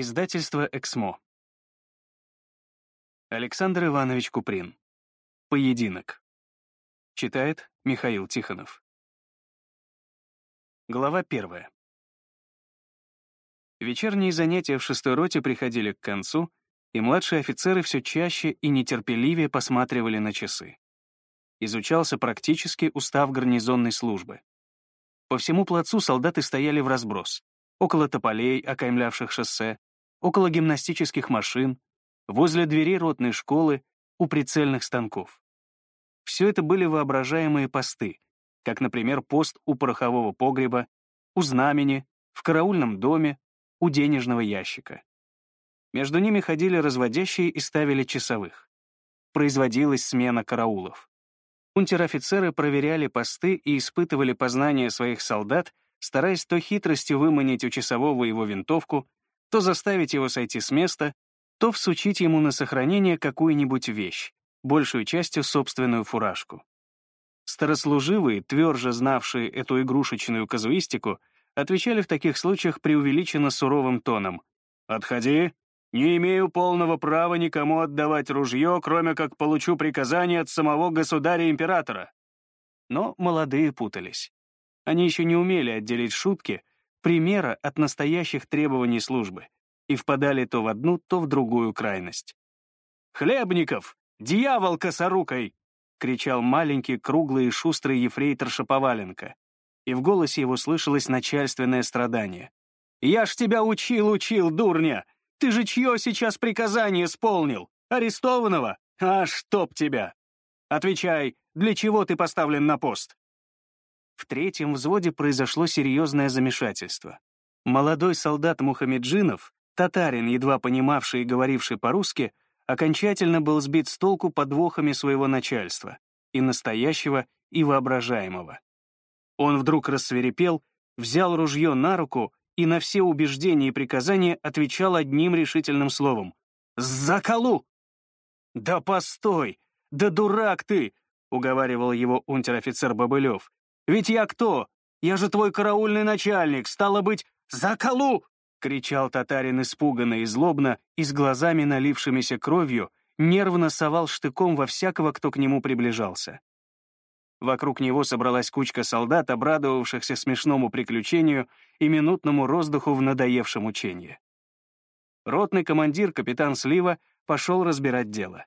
Издательство «Эксмо». Александр Иванович Куприн. Поединок. Читает Михаил Тихонов. Глава первая. Вечерние занятия в шестой роте приходили к концу, и младшие офицеры все чаще и нетерпеливее посматривали на часы. Изучался практически устав гарнизонной службы. По всему плацу солдаты стояли в разброс около тополей, окаймлявших шоссе, около гимнастических машин, возле дверей ротной школы, у прицельных станков. Все это были воображаемые посты, как, например, пост у порохового погреба, у знамени, в караульном доме, у денежного ящика. Между ними ходили разводящие и ставили часовых. Производилась смена караулов. Унтер-офицеры проверяли посты и испытывали познание своих солдат стараясь то хитростью выманить у часового его винтовку, то заставить его сойти с места, то всучить ему на сохранение какую-нибудь вещь, большую частью собственную фуражку. Старослуживые, тверже знавшие эту игрушечную казуистику, отвечали в таких случаях преувеличенно суровым тоном. «Отходи! Не имею полного права никому отдавать ружье, кроме как получу приказание от самого государя-императора». Но молодые путались. Они еще не умели отделить шутки, примера от настоящих требований службы, и впадали то в одну, то в другую крайность. «Хлебников! Дьявол косорукой!» — кричал маленький, круглый и шустрый ефрейтор Шаповаленко, и в голосе его слышалось начальственное страдание. «Я ж тебя учил, учил, дурня! Ты же чье сейчас приказание исполнил? Арестованного? А чтоб тебя! Отвечай, для чего ты поставлен на пост?» В третьем взводе произошло серьезное замешательство. Молодой солдат Мухамеджинов, татарин, едва понимавший и говоривший по-русски, окончательно был сбит с толку подвохами своего начальства, и настоящего, и воображаемого. Он вдруг рассверепел, взял ружье на руку и на все убеждения и приказания отвечал одним решительным словом. «Заколу!» «Да постой! Да дурак ты!» — уговаривал его унтер-офицер Бобылев. Ведь я кто? Я же твой караульный начальник, стало быть, заколу!» — кричал татарин испуганно и злобно, и с глазами, налившимися кровью, нервно совал штыком во всякого, кто к нему приближался. Вокруг него собралась кучка солдат, обрадовавшихся смешному приключению и минутному роздуху в надоевшем учении. Ротный командир, капитан Слива, пошел разбирать дело.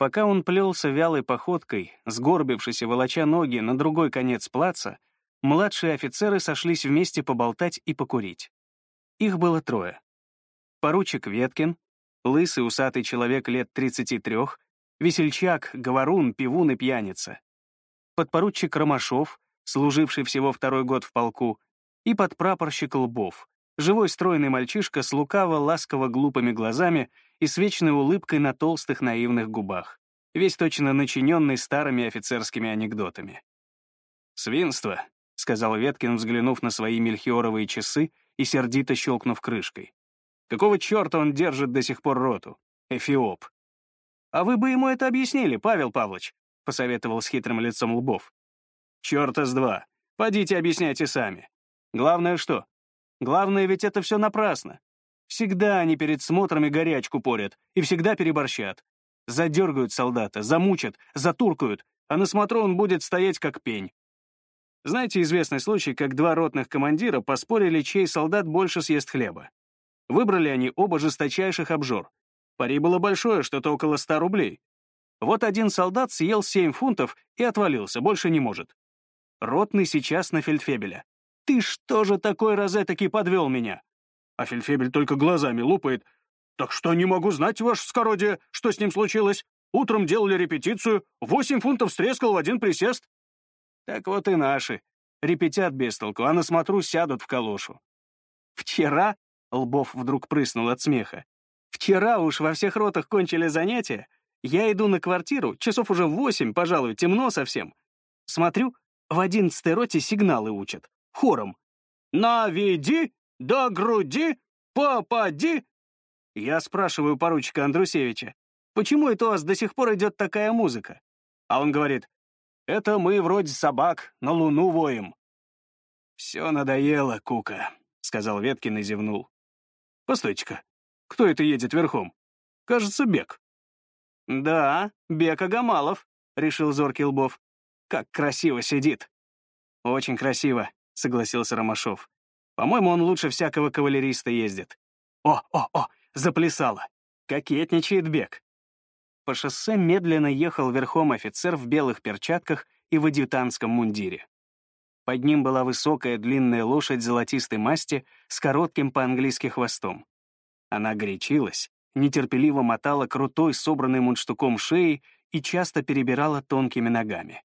Пока он плелся вялой походкой, сгорбившись и волоча ноги на другой конец плаца, младшие офицеры сошлись вместе поболтать и покурить. Их было трое. Поручик Веткин, лысый усатый человек лет 33, весельчак, говорун, пивун и пьяница. Подпоручик Ромашов, служивший всего второй год в полку, и подпрапорщик Лбов, живой стройный мальчишка с лукаво-ласково-глупыми глазами и с вечной улыбкой на толстых наивных губах, весь точно начиненный старыми офицерскими анекдотами. «Свинство», — сказал Веткин, взглянув на свои мельхиоровые часы и сердито щелкнув крышкой. «Какого черта он держит до сих пор роту? Эфиоп». «А вы бы ему это объяснили, Павел Павлович», — посоветовал с хитрым лицом Лбов. «Черта с два. Пойдите объясняйте сами. Главное что? Главное ведь это все напрасно. Всегда они перед смотрами горячку порят и всегда переборщат. Задергают солдата, замучат, затуркают, а на смотру он будет стоять как пень. Знаете известный случай, как два ротных командира поспорили, чей солдат больше съест хлеба? Выбрали они оба жесточайших обжор. Пари было большое, что-то около ста рублей. Вот один солдат съел 7 фунтов и отвалился, больше не может. Ротный сейчас на фельдфебеля. «Ты что же такой розетаки подвел меня? А Фельдфебель только глазами лупает. «Так что не могу знать, ваше скородие, что с ним случилось? Утром делали репетицию, восемь фунтов стрескал в один присест». Так вот и наши. Репетят без толку, а на смотру сядут в калошу. Вчера, Лбов вдруг прыснул от смеха, вчера уж во всех ротах кончили занятия, я иду на квартиру, часов уже восемь, пожалуй, темно совсем. Смотрю, в одиннадцатой роте сигналы учат, хором. «Наведи до груди! Попади!» Я спрашиваю поручика Андрусевича, почему это у вас до сих пор идет такая музыка? А он говорит, это мы вроде собак на луну воем. «Все надоело, Кука», — сказал Веткин и зевнул. «Постойте-ка, Кто это едет верхом? Кажется, Бек». «Да, Бек Агамалов», — решил зоркий Лбов. «Как красиво сидит». «Очень красиво», — согласился Ромашов. «По-моему, он лучше всякого кавалериста ездит». «О, о, о, заплясала! Кокетничает Бек». По шоссе медленно ехал верхом офицер в белых перчатках и в адъютантском мундире. Под ним была высокая длинная лошадь золотистой масти с коротким по-английски хвостом. Она горячилась, нетерпеливо мотала крутой, собранной мундштуком шеей и часто перебирала тонкими ногами.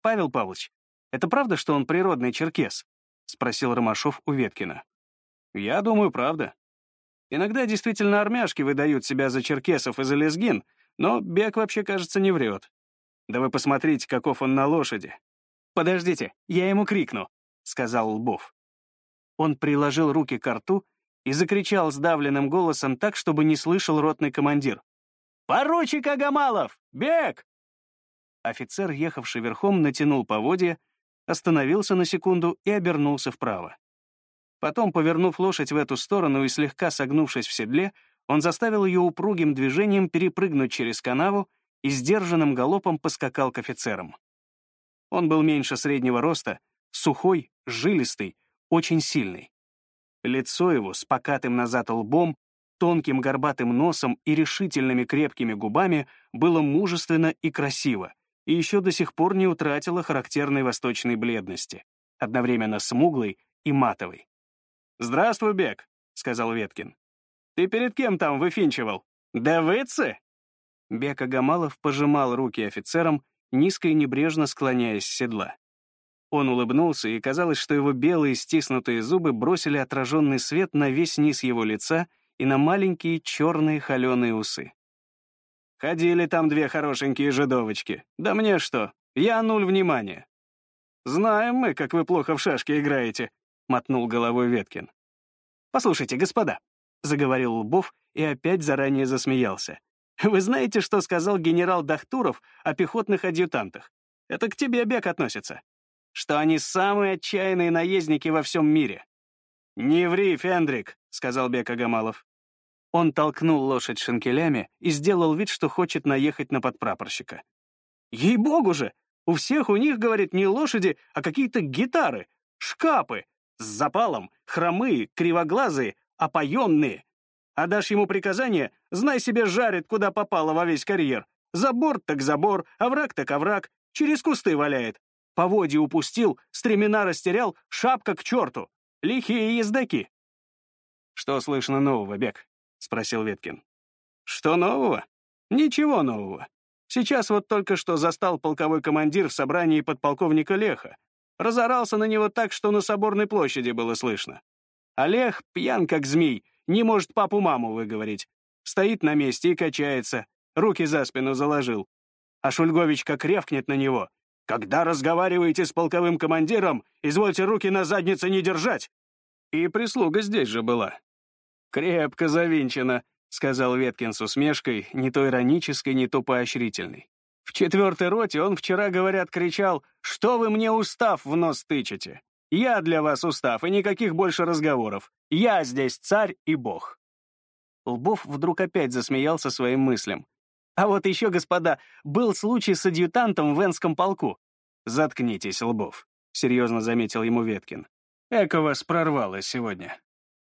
«Павел Павлович, это правда, что он природный черкес?» — спросил Ромашов у Веткина. «Я думаю, правда. Иногда действительно армяшки выдают себя за черкесов и за лезгин, но Бек вообще, кажется, не врет. Да вы посмотрите, каков он на лошади. «Подождите, я ему крикну», — сказал Лбов. Он приложил руки к рту и закричал сдавленным голосом так, чтобы не слышал ротный командир. «Поручик Агамалов! Бег!» Офицер, ехавший верхом, натянул поводья, остановился на секунду и обернулся вправо. Потом, повернув лошадь в эту сторону и слегка согнувшись в седле, он заставил ее упругим движением перепрыгнуть через канаву и сдержанным галопом поскакал к офицерам. Он был меньше среднего роста, сухой, жилистый, очень сильный. Лицо его с покатым назад лбом, тонким горбатым носом и решительными крепкими губами было мужественно и красиво, и еще до сих пор не утратило характерной восточной бледности, одновременно смуглой и матовой. «Здравствуй, Бек», — сказал Веткин. «Ты перед кем там выфинчивал? Давыдцы?» Бек Агамалов пожимал руки офицерам, низко и небрежно склоняясь с седла. Он улыбнулся, и казалось, что его белые стиснутые зубы бросили отраженный свет на весь низ его лица и на маленькие черные холеные усы. «Ходили там две хорошенькие жидовочки. Да мне что, я нуль внимания». «Знаем мы, как вы плохо в шашки играете», — мотнул головой Веткин. «Послушайте, господа», — заговорил Лбов и опять заранее засмеялся. «Вы знаете, что сказал генерал Дахтуров о пехотных адъютантах? Это к тебе, Бек, относится что они самые отчаянные наездники во всем мире. «Не ври, Фендрик», — сказал Бек Агамалов. Он толкнул лошадь шинкелями и сделал вид, что хочет наехать на подпрапорщика. «Ей-богу же! У всех у них, говорит, не лошади, а какие-то гитары, шкапы, с запалом, хромые, кривоглазые, опоенные. А дашь ему приказание, знай себе, жарит, куда попало во весь карьер. Забор так забор, овраг так овраг, через кусты валяет. Поводья упустил, стремена растерял, шапка к черту. Лихие ездаки. «Что слышно нового, Бек?» — спросил Веткин. «Что нового? Ничего нового. Сейчас вот только что застал полковой командир в собрании подполковника Леха. Разорался на него так, что на Соборной площади было слышно. Олег пьян как змей, не может папу-маму выговорить. Стоит на месте и качается, руки за спину заложил. А Шульгович как ревкнет на него, когда разговариваете с полковым командиром, извольте руки на заднице не держать. И прислуга здесь же была. Крепко завинчено, сказал Веткин с усмешкой, не то иронической, не то поощрительной. В четвертой роте он вчера, говорят, кричал, «Что вы мне устав в нос тычете? Я для вас устав, и никаких больше разговоров. Я здесь царь и бог». Лбов вдруг опять засмеялся своим мыслям. А вот еще, господа, был случай с адъютантом в Энском полку. «Заткнитесь, Лбов», — серьезно заметил ему Веткин. «Эко вас прорвало сегодня».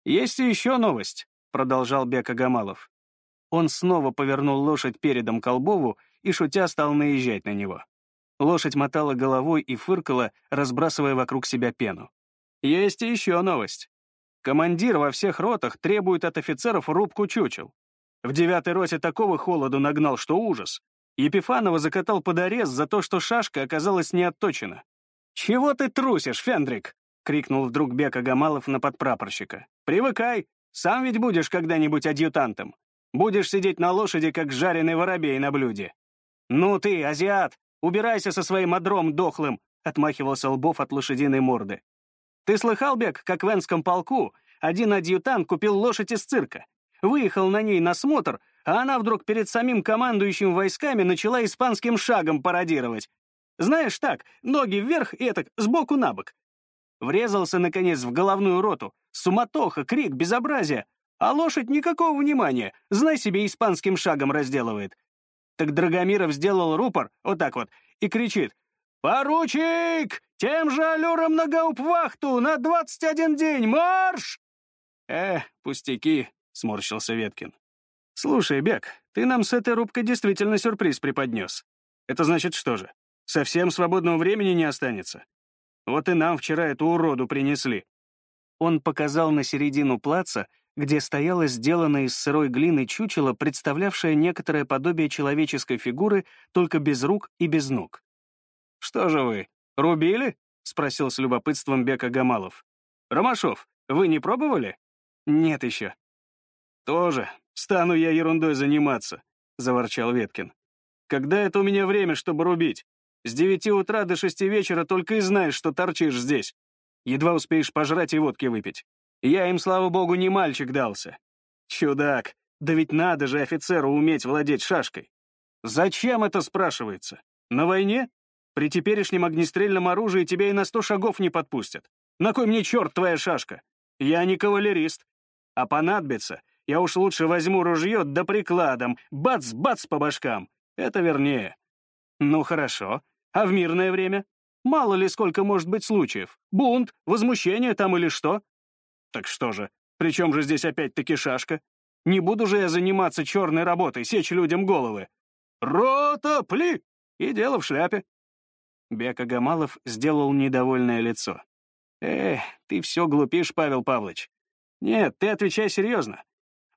«Есть и еще новость», — продолжал Бека Гамалов. Он снова повернул лошадь передом к Лбову и, шутя, стал наезжать на него. Лошадь мотала головой и фыркала, разбрасывая вокруг себя пену. «Есть и еще новость. Командир во всех ротах требует от офицеров рубку чучел. В девятой роте такого холоду нагнал, что ужас. Епифанова закатал под арест за то, что шашка оказалась не отточена. «Чего ты трусишь, Фендрик?» — крикнул вдруг Бека Гамалов на подпрапорщика. «Привыкай, сам ведь будешь когда-нибудь адъютантом. Будешь сидеть на лошади, как жареный воробей на блюде». «Ну ты, азиат, убирайся со своим одром дохлым», — отмахивался Лбов от лошадиной морды. «Ты слыхал, Бек, как в Энском полку один адъютант купил лошадь из цирка? Выехал на ней на смотр, а она вдруг перед самим командующим войсками начала испанским шагом пародировать. Знаешь, так, ноги вверх и так, сбоку на бок. Врезался, наконец, в головную роту. Суматоха, крик, безобразие. А лошадь никакого внимания, знай себе, испанским шагом разделывает. Так Драгомиров сделал рупор, вот так вот, и кричит. «Поручик! Тем же аллюром на гауптвахту! На двадцать один день! Марш!» «Э, пустяки», — сморщился Веткин. «Слушай, Бек, ты нам с этой рубкой действительно сюрприз преподнес. Это значит что же? Совсем свободного времени не останется? Вот и нам вчера эту уроду принесли». Он показал на середину плаца, где стояло сделанное из сырой глины чучело, представлявшее некоторое подобие человеческой фигуры, только без рук и без ног. «Что же вы, рубили?» — спросил с любопытством Бека Гамалов. «Ромашов, вы не пробовали?» «Нет еще». «Тоже. Стану я ерундой заниматься», — заворчал Веткин. «Когда это у меня время, чтобы рубить? С девяти утра до шести вечера только и знаешь, что торчишь здесь. Едва успеешь пожрать и водки выпить. Я им, слава богу, не мальчик дался. Чудак, да ведь надо же офицеру уметь владеть шашкой. Зачем это спрашивается? На войне? При теперешнем огнестрельном оружии тебя и на сто шагов не подпустят. На кой мне черт твоя шашка? Я не кавалерист. А понадобится, я уж лучше возьму ружье да прикладом, бац-бац по башкам. Это вернее. Ну хорошо. А в мирное время? Мало ли сколько может быть случаев. Бунт, возмущение там или что? Так что же, при чем же здесь опять-таки шашка? Не буду же я заниматься черной работой, сечь людям головы. Рота, пли! И дело в шляпе. Бека Гамалов сделал недовольное лицо. Эх, ты все глупишь, Павел Павлович. Нет, ты отвечай серьезно.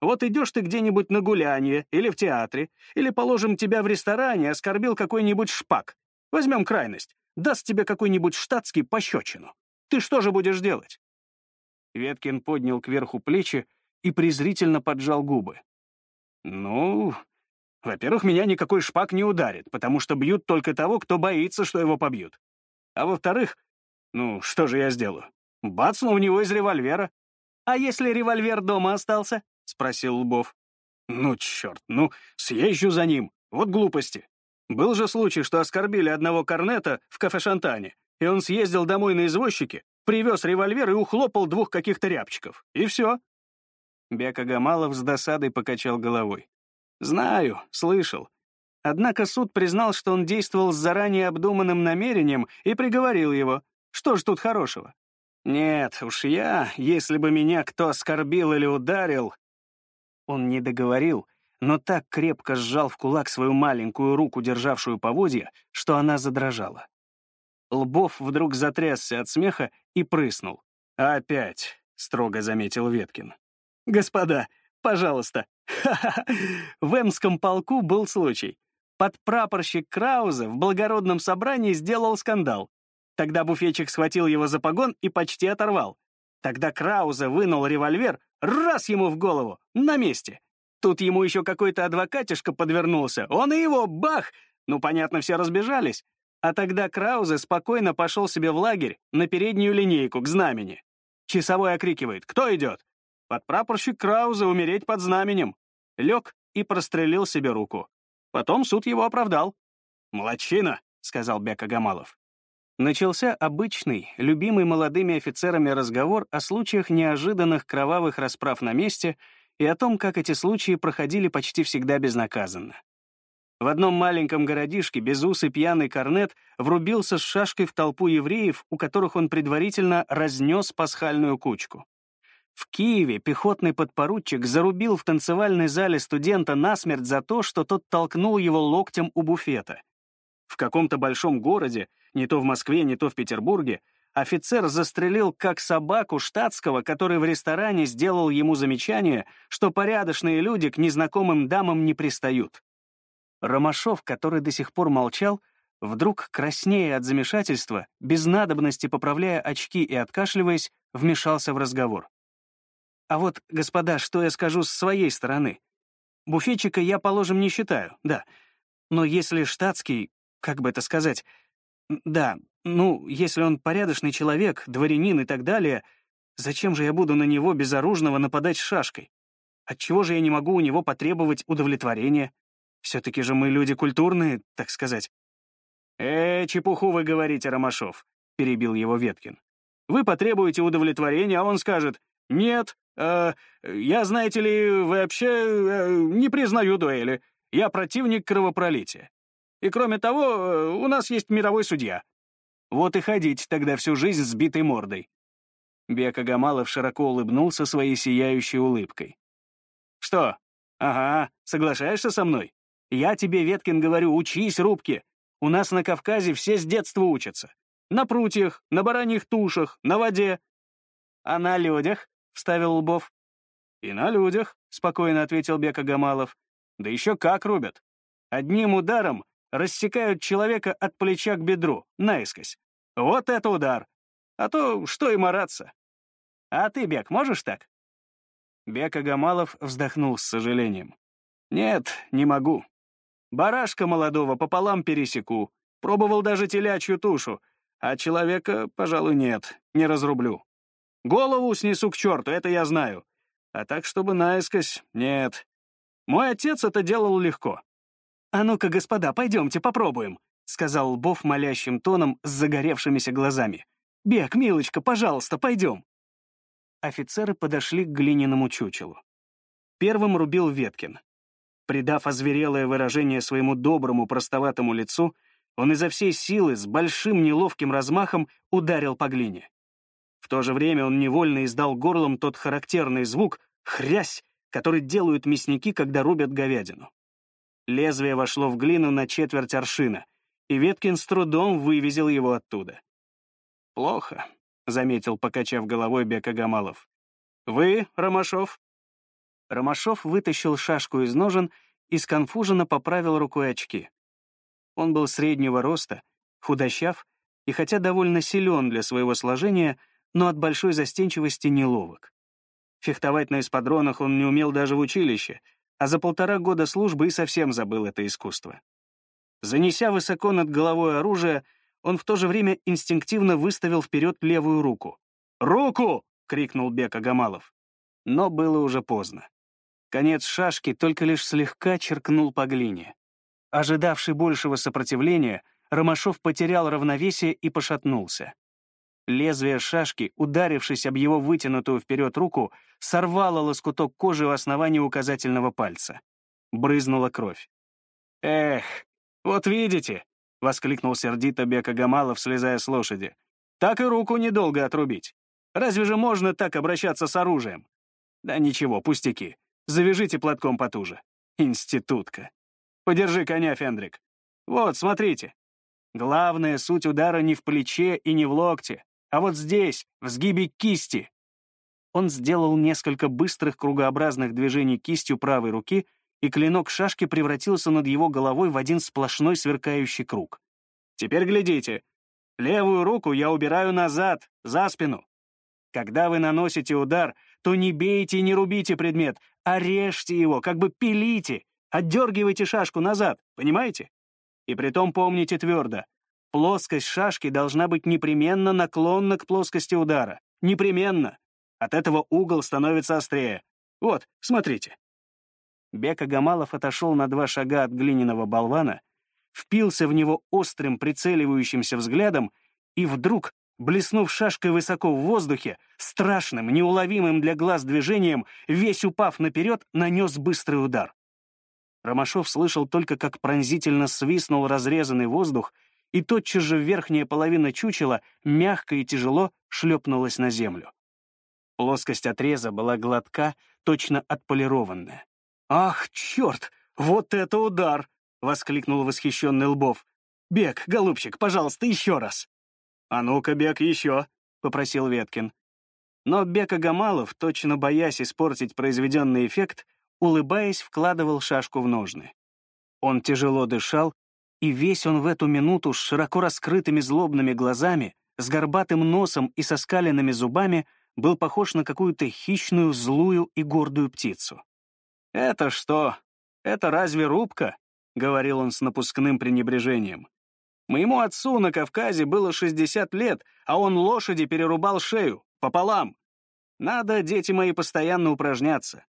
Вот идешь ты где-нибудь на гулянье или в театре, или, положим, тебя в ресторане оскорбил какой-нибудь шпак. Возьмем крайность. Даст тебе какой-нибудь штатский пощечину. Ты что же будешь делать? Веткин поднял кверху плечи и презрительно поджал губы. «Ну, во-первых, меня никакой шпак не ударит, потому что бьют только того, кто боится, что его побьют. А во-вторых, ну, что же я сделаю? Бацну в него из револьвера. А если револьвер дома остался? — спросил Лбов. Ну, черт, ну, съезжу за ним. Вот глупости. Был же случай, что оскорбили одного корнета в кафе Шантане, и он съездил домой на извозчике, Привез револьвер и ухлопал двух каких-то рябчиков. И все. Бека Гамалов с досадой покачал головой. «Знаю, слышал. Однако суд признал, что он действовал с заранее обдуманным намерением и приговорил его. Что ж тут хорошего? Нет, уж я, если бы меня кто оскорбил или ударил...» Он не договорил, но так крепко сжал в кулак свою маленькую руку, державшую поводья, что она задрожала. Лбов вдруг затрясся от смеха и прыснул. «Опять», — строго заметил Веткин. «Господа, пожалуйста, в Эмском полку был случай. Подпрапорщик Крауза в благородном собрании сделал скандал. Тогда буфетчик схватил его за погон и почти оторвал. Тогда Крауза вынул револьвер, раз ему в голову, на месте. Тут ему еще какой-то адвокатишка подвернулся, он и его, бах! Ну, понятно, все разбежались. А тогда Краузе спокойно пошел себе в лагерь на переднюю линейку к знамени. Часовой окрикивает «Кто идет?» Подпрапорщик Краузе умереть под знаменем. Лег и прострелил себе руку. Потом суд его оправдал. «Молодчина», — сказал Бека Гамалов. Начался обычный, любимый молодыми офицерами разговор о случаях неожиданных кровавых расправ на месте и о том, как эти случаи проходили почти всегда безнаказанно. В одном маленьком городишке безусый пьяный корнет врубился с шашкой в толпу евреев, у которых он предварительно разнес пасхальную кучку. В Киеве пехотный подпоручик зарубил в танцевальной зале студента насмерть за то, что тот толкнул его локтем у буфета. В каком-то большом городе, не то в Москве, не то в Петербурге, офицер застрелил как собаку штатского, который в ресторане сделал ему замечание, что порядочные люди к незнакомым дамам не пристают. Ромашов, который до сих пор молчал, вдруг, краснея от замешательства, без надобности поправляя очки и откашливаясь, вмешался в разговор. «А вот, господа, что я скажу с своей стороны? Буфетчика я, положим, не считаю, да. Но если штатский, как бы это сказать, да, ну, если он порядочный человек, дворянин и так далее, зачем же я буду на него безоружного нападать шашкой? Отчего же я не могу у него потребовать удовлетворения? Все-таки же мы люди культурные, так сказать. «Э, чепуху вы говорите, Ромашов», — перебил его Веткин. «Вы потребуете удовлетворения, а он скажет, «Нет, «Э, я, знаете ли, вообще э, не признаю дуэли. Я противник кровопролития. И кроме того, э, у нас есть мировой судья. Вот и ходить тогда всю жизнь с битой мордой». Бека Гамалов широко улыбнулся своей сияющей улыбкой. «Что? Ага, соглашаешься со мной? Я тебе, Веткин, говорю, учись рубке. У нас на Кавказе все с детства учатся. На прутьях, на бараньих тушах, на воде. А на людях, — вставил Лбов. И на людях, — спокойно ответил Бека Гамалов. Да еще как рубят. Одним ударом рассекают человека от плеча к бедру, наискось. Вот это удар! А то что и мараться. А ты, Бек, можешь так? Бека Гамалов вздохнул с сожалением. «Нет, не могу. Барашка молодого пополам пересеку. Пробовал даже телячью тушу. А человека, пожалуй, нет, не разрублю. Голову снесу к черту, это я знаю. А так, чтобы наискось, нет. Мой отец это делал легко. «А ну-ка, господа, пойдемте попробуем», — сказал Лбов молящим тоном с загоревшимися глазами. «Бег, милочка, пожалуйста, пойдем». Офицеры подошли к глиняному чучелу. Первым рубил Веткин. Придав озверелое выражение своему доброму, простоватому лицу, он изо всей силы, с большим неловким размахом, ударил по глине. В то же время он невольно издал горлом тот характерный звук «хрясь», который делают мясники, когда рубят говядину. Лезвие вошло в глину на четверть аршина, и Веткин с трудом вывезил его оттуда. «Плохо», — заметил, покачав головой Бека Гамалов. «Вы, Ромашов?» Ромашов вытащил шашку из ножен и сконфуженно поправил рукой очки. Он был среднего роста, худощав и хотя довольно силен для своего сложения, но от большой застенчивости неловок. Фехтовать на эспадронах он не умел даже в училище, а за полтора года службы и совсем забыл это искусство. Занеся высоко над головой оружие, он в то же время инстинктивно выставил вперед левую руку. «Руку!» — крикнул Бек Агамалов. Но было уже поздно. Конец шашки только лишь слегка черкнул по глине. Ожидавший большего сопротивления, Ромашов потерял равновесие и пошатнулся. Лезвие шашки, ударившись об его вытянутую вперед руку, сорвало лоскуток кожи у основания указательного пальца. Брызнула кровь. «Эх, вот видите!» — воскликнул сердито Бека Гамалов, слезая с лошади. «Так и руку недолго отрубить. Разве же можно так обращаться с оружием?» «Да ничего, пустяки. Завяжите платком потуже. Институтка. Подержи коня, Фендрик. Вот, смотрите. Главная суть удара не в плече и не в локте, а вот здесь, в сгибе кисти. Он сделал несколько быстрых кругообразных движений кистью правой руки, и клинок шашки превратился над его головой в один сплошной сверкающий круг. Теперь глядите. Левую руку я убираю назад, за спину. Когда вы наносите удар, то не бейте и не рубите предмет, а режьте его, как бы пилите, отдергивайте шашку назад, понимаете? И притом помните твердо, плоскость шашки должна быть непременно наклонна к плоскости удара. Непременно. От этого угол становится острее. Вот, смотрите. Бека Гамалов отошел на два шага от глиняного болвана, впился в него острым прицеливающимся взглядом и вдруг блеснув шашкой высоко в воздухе, страшным, неуловимым для глаз движением, весь упав наперед, нанес быстрый удар. Ромашов слышал только, как пронзительно свистнул разрезанный воздух, и тотчас же верхняя половина чучела мягко и тяжело шлепнулась на землю. Плоскость отреза была гладка, точно отполированная. «Ах, черт! Вот это удар!» — воскликнул восхищенный Лбов. «Бег, голубчик, пожалуйста, еще раз!» «А ну-ка, Бек, еще!» — попросил Веткин. Но Бека Гамалов, точно боясь испортить произведенный эффект, улыбаясь, вкладывал шашку в ножны. Он тяжело дышал, и весь он в эту минуту с широко раскрытыми злобными глазами, с горбатым носом и со скаленными зубами был похож на какую-то хищную, злую и гордую птицу. «Это что? Это разве рубка?» — говорил он с напускным пренебрежением. Моему отцу на Кавказе было 60 лет, а он лошади перерубал шею, пополам. Надо, дети мои, постоянно упражняться.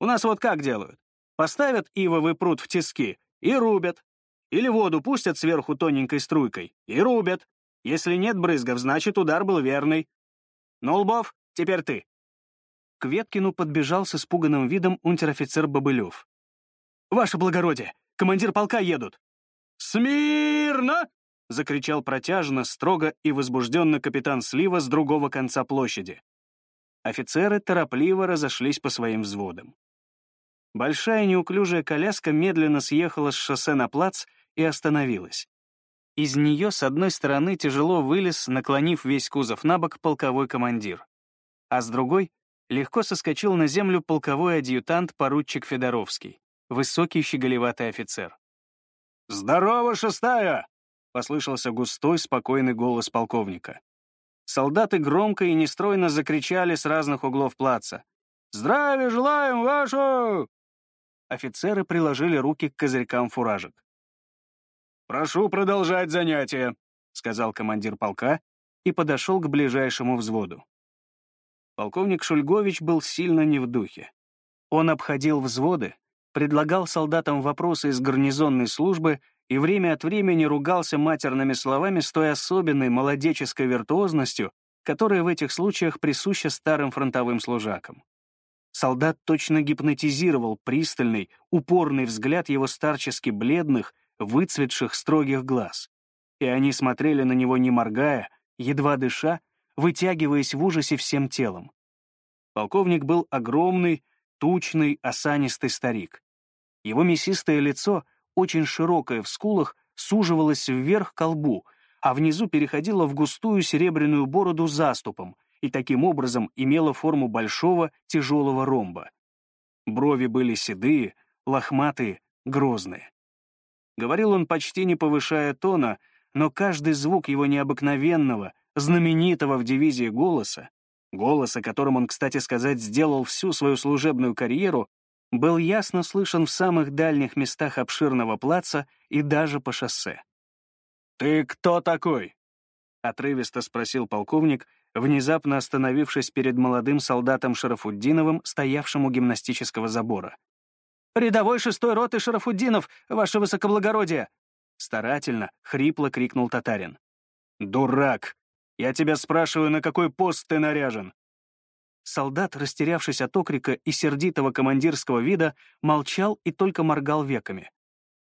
У нас вот как делают. Поставят ивовый пруд в тиски и рубят. Или воду пустят сверху тоненькой струйкой и рубят. Если нет брызгов, значит, удар был верный. Ну, Лбов, теперь ты. к Веткину подбежал с испуганным видом унтер-офицер Бобылев. «Ваше благородие, командир полка едут!» «Смирно!» — закричал протяжно, строго и возбужденно капитан Слива с другого конца площади. Офицеры торопливо разошлись по своим взводам. Большая неуклюжая коляска медленно съехала с шоссе на плац и остановилась. Из нее с одной стороны тяжело вылез, наклонив весь кузов на бок, полковой командир. А с другой легко соскочил на землю полковой адъютант поручик Федоровский, высокий щеголеватый офицер. «Здорово, шестая!» — послышался густой, спокойный голос полковника. Солдаты громко и нестройно закричали с разных углов плаца. «Здравия желаем, вашу!» Офицеры приложили руки к козырькам фуражек. «Прошу продолжать занятия», — сказал командир полка и подошел к ближайшему взводу. Полковник Шульгович был сильно не в духе. Он обходил взводы, предлагал солдатам вопросы из гарнизонной службы и время от времени ругался матерными словами с той особенной молодеческой виртуозностью, которая в этих случаях присуща старым фронтовым служакам. Солдат точно гипнотизировал пристальный, упорный взгляд его старчески бледных, выцветших строгих глаз. И они смотрели на него не моргая, едва дыша, вытягиваясь в ужасе всем телом. Полковник был огромный, тучный, осанистый старик. Его мясистое лицо, очень широкое в скулах, суживалось вверх к лбу, а внизу переходило в густую серебряную бороду заступом и таким образом имело форму большого тяжелого ромба. Брови были седые, лохматые, грозные. Говорил он почти не повышая тона, но каждый звук его необыкновенного, знаменитого в дивизии голоса, голоса, которым он, кстати сказать, сделал всю свою служебную карьеру, был ясно слышен в самых дальних местах обширного плаца и даже по шоссе. «Ты кто такой?» — отрывисто спросил полковник, внезапно остановившись перед молодым солдатом Шарафуддиновым, стоявшим у гимнастического забора. «Рядовой шестой роты Шарафуддинов, ваше высокоблагородие!» Старательно, хрипло крикнул татарин. «Дурак! Я тебя спрашиваю, на какой пост ты наряжен?» Солдат, растерявшись от окрика и сердитого командирского вида, молчал и только моргал веками.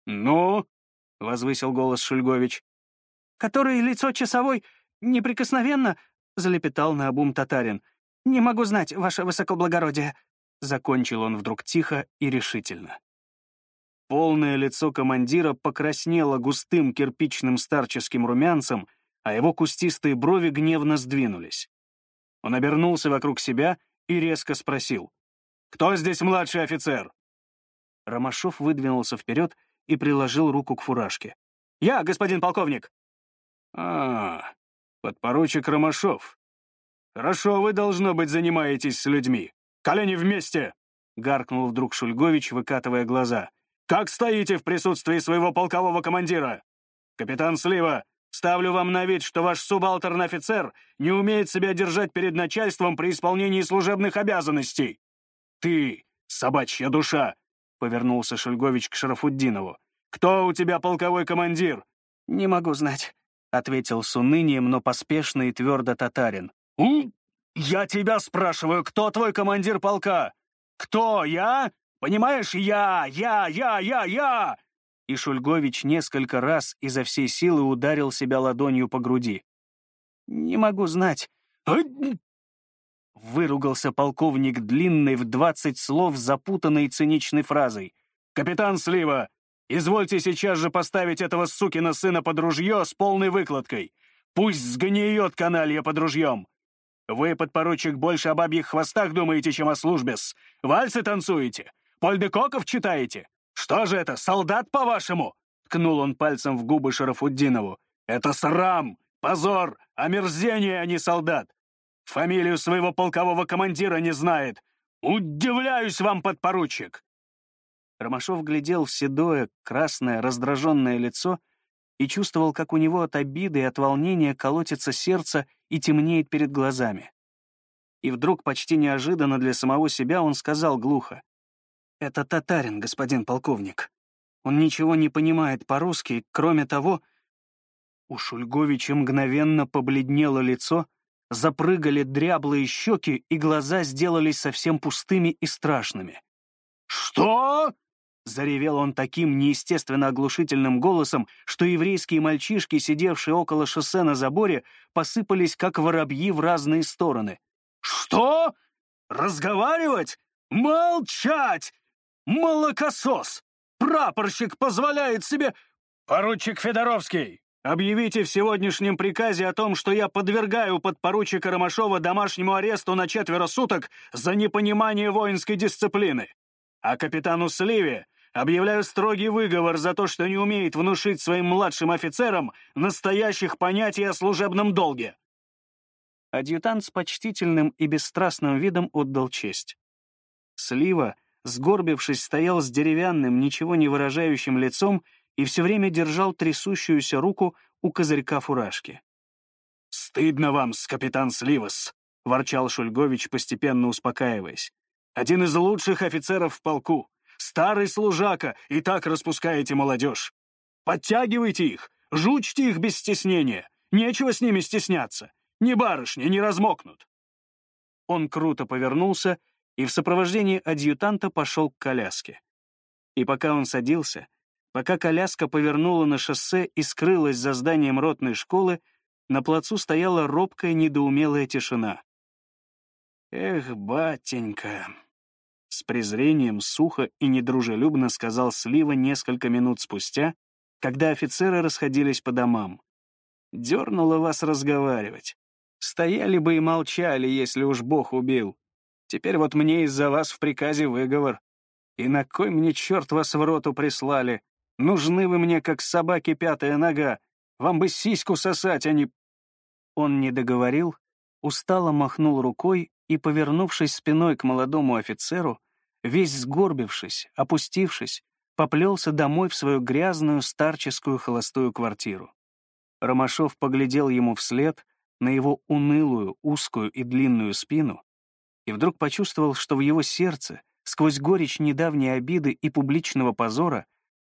«Ну?» — возвысил голос Шульгович. «Который лицо часовой неприкосновенно?» — залепетал на обум татарин. «Не могу знать, ваше высокоблагородие», Закончил он вдруг тихо и решительно. Полное лицо командира покраснело густым кирпичным старческим румянцем, а его кустистые брови гневно сдвинулись. Он обернулся вокруг себя и резко спросил. «Кто здесь младший офицер?» Ромашов выдвинулся вперед и приложил руку к фуражке. «Я, господин полковник!» «А, подпоручик Ромашов. Хорошо вы, должно быть, занимаетесь с людьми. Колени вместе!» — гаркнул вдруг Шульгович, выкатывая глаза. «Как стоите в присутствии своего полкового командира? Капитан Слива, ставлю вам на вид, что ваш субалтерный офицер не умеет себя держать перед начальством при исполнении служебных обязанностей. Ты, собачья душа!» — повернулся Шульгович к Шарафуддинову. «Кто у тебя полковой командир?» «Не могу знать», — ответил с унынием, но поспешно и твердо татарин. «У, «Я тебя спрашиваю, кто твой командир полка? Кто, я? Понимаешь, я, я, я, я, я!» И Шульгович несколько раз изо всей силы ударил себя ладонью по груди. «Не могу знать». Выругался полковник длинной в двадцать слов запутанной циничной фразой. «Капитан Слива, извольте сейчас же поставить этого сукина сына под ружье с полной выкладкой. Пусть сгниет каналья под ружьем. Вы, подпоручик, больше о бабьих хвостах думаете, чем о службе -с. Вальсы танцуете? Польдекоков читаете? Что же это, солдат, по-вашему?» Ткнул он пальцем в губы Шарафуддинову. «Это срам, позор, омерзение, а не солдат. Фамилию своего полкового командира не знает. Удивляюсь вам, подпоручик!» Ромашов глядел в седое, красное, раздраженное лицо и чувствовал, как у него от обиды и от волнения колотится сердце и темнеет перед глазами. И вдруг, почти неожиданно для самого себя, он сказал глухо. «Это татарин, господин полковник. Он ничего не понимает по-русски, кроме того...» У Шульговича мгновенно побледнело лицо, запрыгали дряблые щеки, и глаза сделались совсем пустыми и страшными. «Что?» — заревел он таким неестественно оглушительным голосом, что еврейские мальчишки, сидевшие около шоссе на заборе, посыпались, как воробьи, в разные стороны. «Что? Разговаривать? Молчать! Молокосос! Прапорщик позволяет себе...» «Поручик Федоровский, объявите в сегодняшнем приказе о том, что я подвергаю подпоручика Ромашова домашнему аресту на четверо суток за непонимание воинской дисциплины. А капитану Сливе объявляю строгий выговор за то, что не умеет внушить своим младшим офицерам настоящих понятий о служебном долге». Адъютант с почтительным и бесстрастным видом отдал честь. Слива, сгорбившись, стоял с деревянным, ничего не выражающим лицом и все время держал трясущуюся руку у козырька фуражки. «Стыдно вам, капитан Сливас!» — ворчал Шульгович, постепенно успокаиваясь. «Один из лучших офицеров в полку, старый служака, и так распускаете молодежь. Подтягивайте их, жучьте их без стеснения, нечего с ними стесняться. Ни барышни не размокнут. Он круто повернулся и в сопровождении адъютанта пошел к коляске. И пока он садился, пока коляска повернула на шоссе и скрылась за зданием ротной школы, на плацу стояла робкая недоумелая тишина. «Эх, батенька!» С презрением, сухо и недружелюбно сказал Слива несколько минут спустя, когда офицеры расходились по домам. «Дернуло вас разговаривать. Стояли бы и молчали, если уж Бог убил. Теперь вот мне из-за вас в приказе выговор. И на кой мне черт вас в роту прислали? Нужны вы мне, как собаке пятая нога. Вам бы сиську сосать, а не...» Он не договорил, устало махнул рукой и, повернувшись спиной к молодому офицеру, весь сгорбившись, опустившись, поплелся домой в свою грязную старческую холостую квартиру. Ромашов поглядел ему вслед, на его унылую, узкую и длинную спину, и вдруг почувствовал, что в его сердце, сквозь горечь недавней обиды и публичного позора,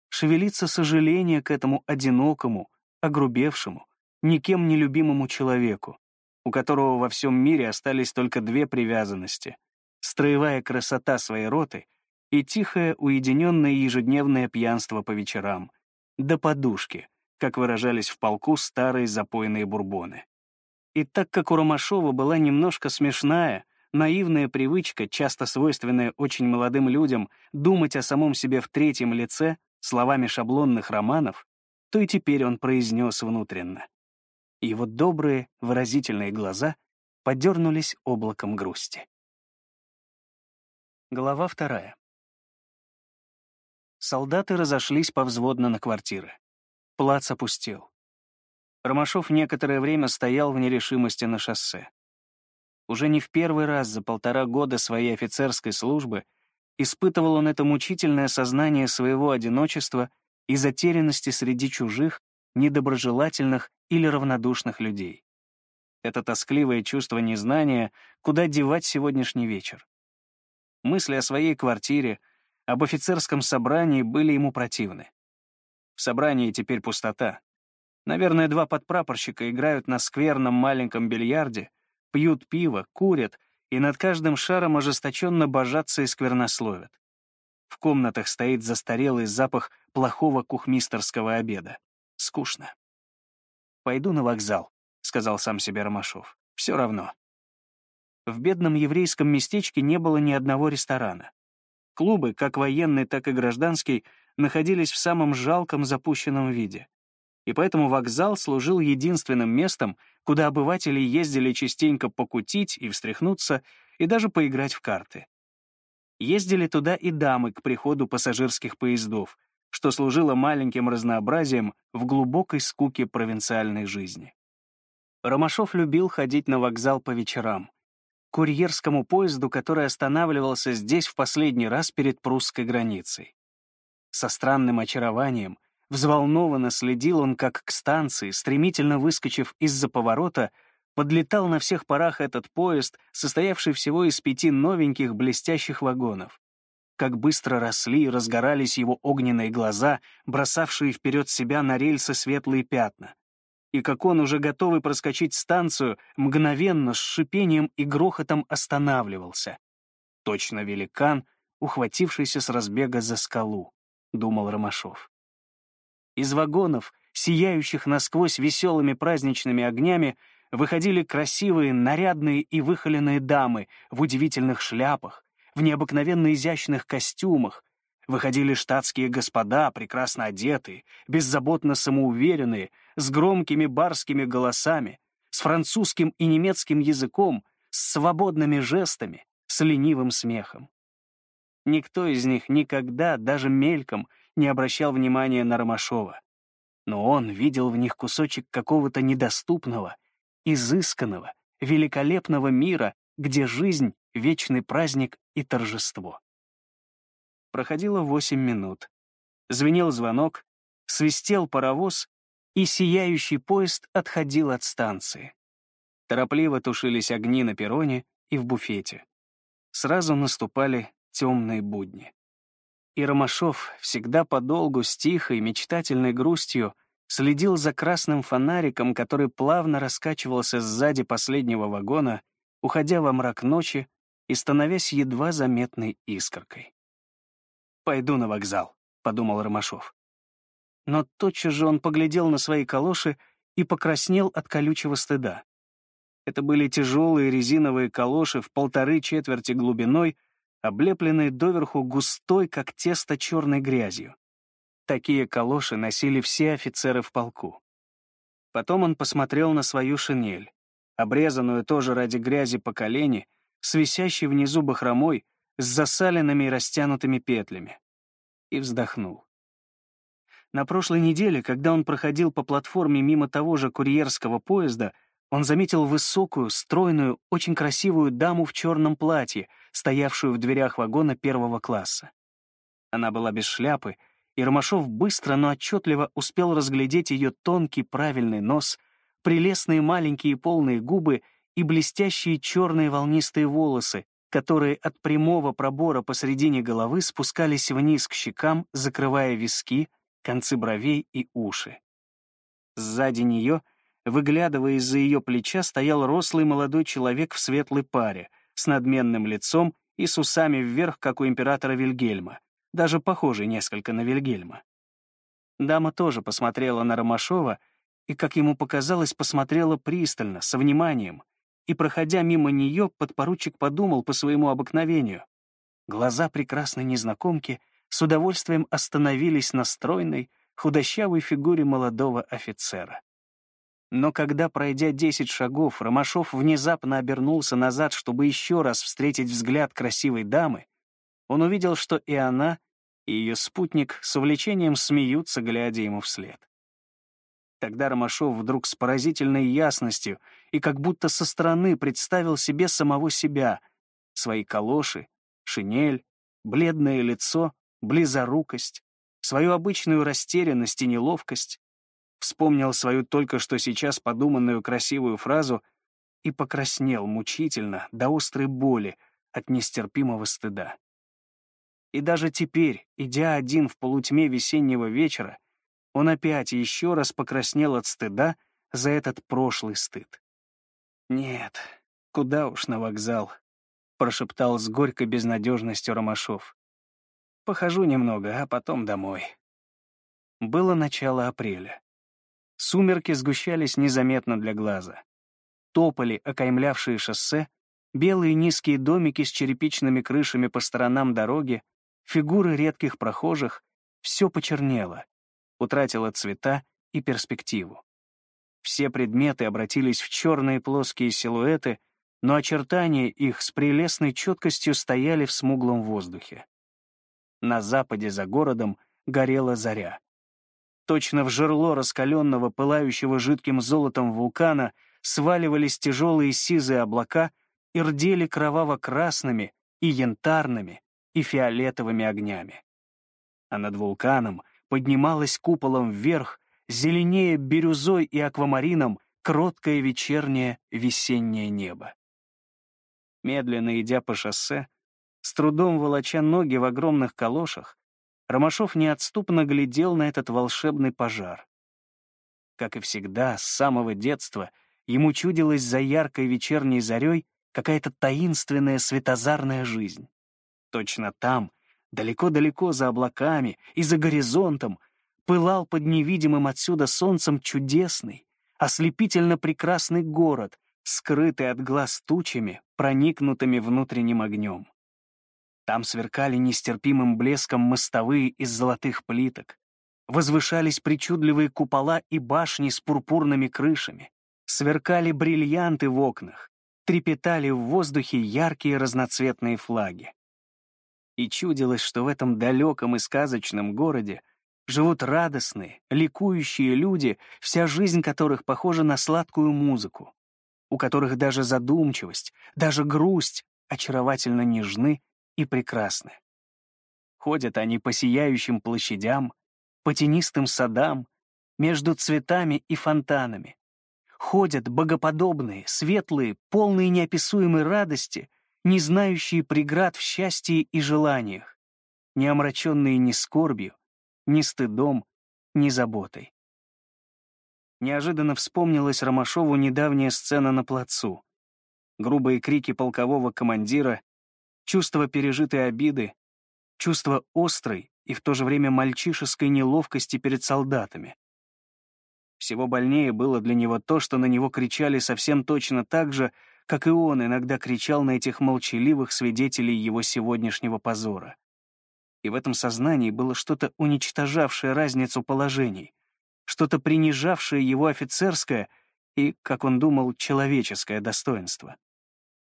шевелится сожаление к этому одинокому, огрубевшему, никем не любимому человеку, у которого во всем мире остались только две привязанности — строевая красота своей роты и тихое, уединенное ежедневное пьянство по вечерам, до подушки, как выражались в полку старые запойные бурбоны. И так как у Ромашова была немножко смешная, наивная привычка, часто свойственная очень молодым людям, думать о самом себе в третьем лице, словами шаблонных романов, то и теперь он произнес внутренно. Его добрые, выразительные глаза подернулись облаком грусти. Глава вторая. Солдаты разошлись повзводно на квартиры. Плац опустел. Ромашов некоторое время стоял в нерешимости на шоссе. Уже не в первый раз за полтора года своей офицерской службы испытывал он это мучительное сознание своего одиночества и затерянности среди чужих, недоброжелательных или равнодушных людей. Это тоскливое чувство незнания, куда девать сегодняшний вечер. Мысли о своей квартире, об офицерском собрании были ему противны. В собрании теперь пустота. Наверное, два подпрапорщика играют на скверном маленьком бильярде, пьют пиво, курят и над каждым шаром ожесточенно божатся и сквернословят. В комнатах стоит застарелый запах плохого кухмистерского обеда. Скучно. «Пойду на вокзал», — сказал сам себе Ромашов. «Все равно». В бедном еврейском местечке не было ни одного ресторана. Клубы, как военный, так и гражданский, находились в самом жалком запущенном виде и поэтому вокзал служил единственным местом, куда обыватели ездили частенько покутить и встряхнуться, и даже поиграть в карты. Ездили туда и дамы к приходу пассажирских поездов, что служило маленьким разнообразием в глубокой скуке провинциальной жизни. Ромашов любил ходить на вокзал по вечерам, курьерскому поезду, который останавливался здесь в последний раз перед прусской границей. Со странным очарованием — Взволнованно следил он, как к станции, стремительно выскочив из-за поворота, подлетал на всех парах этот поезд, состоявший всего из пяти новеньких блестящих вагонов. Как быстро росли и разгорались его огненные глаза, бросавшие вперед себя на рельсы светлые пятна. И как он, уже готовый проскочить станцию, мгновенно с шипением и грохотом останавливался. Точно великан, ухватившийся с разбега за скалу, — думал Ромашов. Из вагонов, сияющих насквозь веселыми праздничными огнями, выходили красивые, нарядные и выхоленные дамы в удивительных шляпах, в необыкновенно изящных костюмах, выходили штатские господа, прекрасно одетые, беззаботно самоуверенные, с громкими барскими голосами, с французским и немецким языком, с свободными жестами, с ленивым смехом. Никто из них никогда, даже мельком, не обращал внимания на Ромашова. Но он видел в них кусочек какого-то недоступного, изысканного, великолепного мира, где жизнь — вечный праздник и торжество. Проходило восемь минут. Звенел звонок, свистел паровоз, и сияющий поезд отходил от станции. Торопливо тушились огни на перроне и в буфете. Сразу наступали темные будни. И Ромашов всегда подолгу с тихой, мечтательной грустью следил за красным фонариком, который плавно раскачивался сзади последнего вагона, уходя во мрак ночи и становясь едва заметной искоркой. «Пойду на вокзал», — подумал Ромашов. Но тотчас же он поглядел на свои калоши и покраснел от колючего стыда. Это были тяжелые резиновые калоши в полторы четверти глубиной, облепленные доверху густой, как тесто, черной грязью. Такие калоши носили все офицеры в полку. Потом он посмотрел на свою шинель, обрезанную тоже ради грязи по колени, с внизу бахромой, с засаленными и растянутыми петлями, и вздохнул. На прошлой неделе, когда он проходил по платформе мимо того же курьерского поезда, он заметил высокую, стройную, очень красивую даму в черном платье, стоявшую в дверях вагона первого класса. Она была без шляпы, и Ромашов быстро, но отчетливо успел разглядеть ее тонкий правильный нос, прелестные маленькие полные губы и блестящие черные волнистые волосы, которые от прямого пробора посредине головы спускались вниз к щекам, закрывая виски, концы бровей и уши. Сзади нее, выглядывая из-за ее плеча, стоял рослый молодой человек в светлой паре, с надменным лицом и с усами вверх, как у императора Вильгельма, даже похожий несколько на Вильгельма. Дама тоже посмотрела на Ромашова и, как ему показалось, посмотрела пристально, со вниманием, и, проходя мимо нее, подпоручик подумал по своему обыкновению. Глаза прекрасной незнакомки с удовольствием остановились на стройной, худощавой фигуре молодого офицера. Но когда, пройдя десять шагов, Ромашов внезапно обернулся назад, чтобы еще раз встретить взгляд красивой дамы, он увидел, что и она, и ее спутник с увлечением смеются, глядя ему вслед. Тогда Ромашов вдруг с поразительной ясностью и как будто со стороны представил себе самого себя, свои калоши, шинель, бледное лицо близорукость, свою обычную растерянность и неловкость, вспомнил свою только что сейчас подуманную красивую фразу и покраснел мучительно до острой боли от нестерпимого стыда. И даже теперь, идя один в полутьме весеннего вечера, он опять еще раз покраснел от стыда за этот прошлый стыд. «Нет, куда уж на вокзал», — прошептал с горькой безнадежностью Ромашов. Похожу немного, а потом домой. Было начало апреля. Сумерки сгущались незаметно для глаза. Тополи, окаймлявшие шоссе, белые низкие домики с черепичными крышами по сторонам дороги, фигуры редких прохожих — все почернело, утратило цвета и перспективу. Все предметы обратились в черные плоские силуэты, но очертания их с прелестной четкостью стояли в смуглом воздухе. На западе за городом горела заря. Точно в жерло раскаленного, пылающего жидким золотом вулкана сваливались тяжелые сизые облака и рдели кроваво-красными и янтарными и фиолетовыми огнями. А над вулканом поднималась куполом вверх, зеленее бирюзой и аквамарином, кроткое вечернее весеннее небо. Медленно идя по шоссе, с трудом волоча ноги в огромных калошах, Ромашов неотступно глядел на этот волшебный пожар. Как и всегда, с самого детства ему чудилась за яркой вечерней зарей какая-то таинственная светозарная жизнь. Точно там, далеко-далеко за облаками и за горизонтом, пылал под невидимым отсюда солнцем чудесный, ослепительно прекрасный город, скрытый от глаз тучами, проникнутыми внутренним огнем. Там сверкали нестерпимым блеском мостовые из золотых плиток, возвышались причудливые купола и башни с пурпурными крышами, сверкали бриллианты в окнах, трепетали в воздухе яркие разноцветные флаги. И чудилось, что в этом далеком и сказочном городе живут радостные, ликующие люди, вся жизнь которых похожа на сладкую музыку, у которых даже задумчивость, даже грусть очаровательно нежны и прекрасны. Ходят они по сияющим площадям, по тенистым садам, между цветами и фонтанами. Ходят богоподобные, светлые, полные неописуемой радости, не знающие преград в счастье и желаниях, не омраченные ни скорбью, ни стыдом, ни заботой. Неожиданно вспомнилась Ромашову недавняя сцена на плацу. Грубые крики полкового командира, чувство пережитой обиды, чувство острой и в то же время мальчишеской неловкости перед солдатами. Всего больнее было для него то, что на него кричали совсем точно так же, как и он иногда кричал на этих молчаливых свидетелей его сегодняшнего позора и в этом сознании было что-то уничтожавшее разницу положений, что-то принижавшее его офицерское и, как он думал, человеческое достоинство.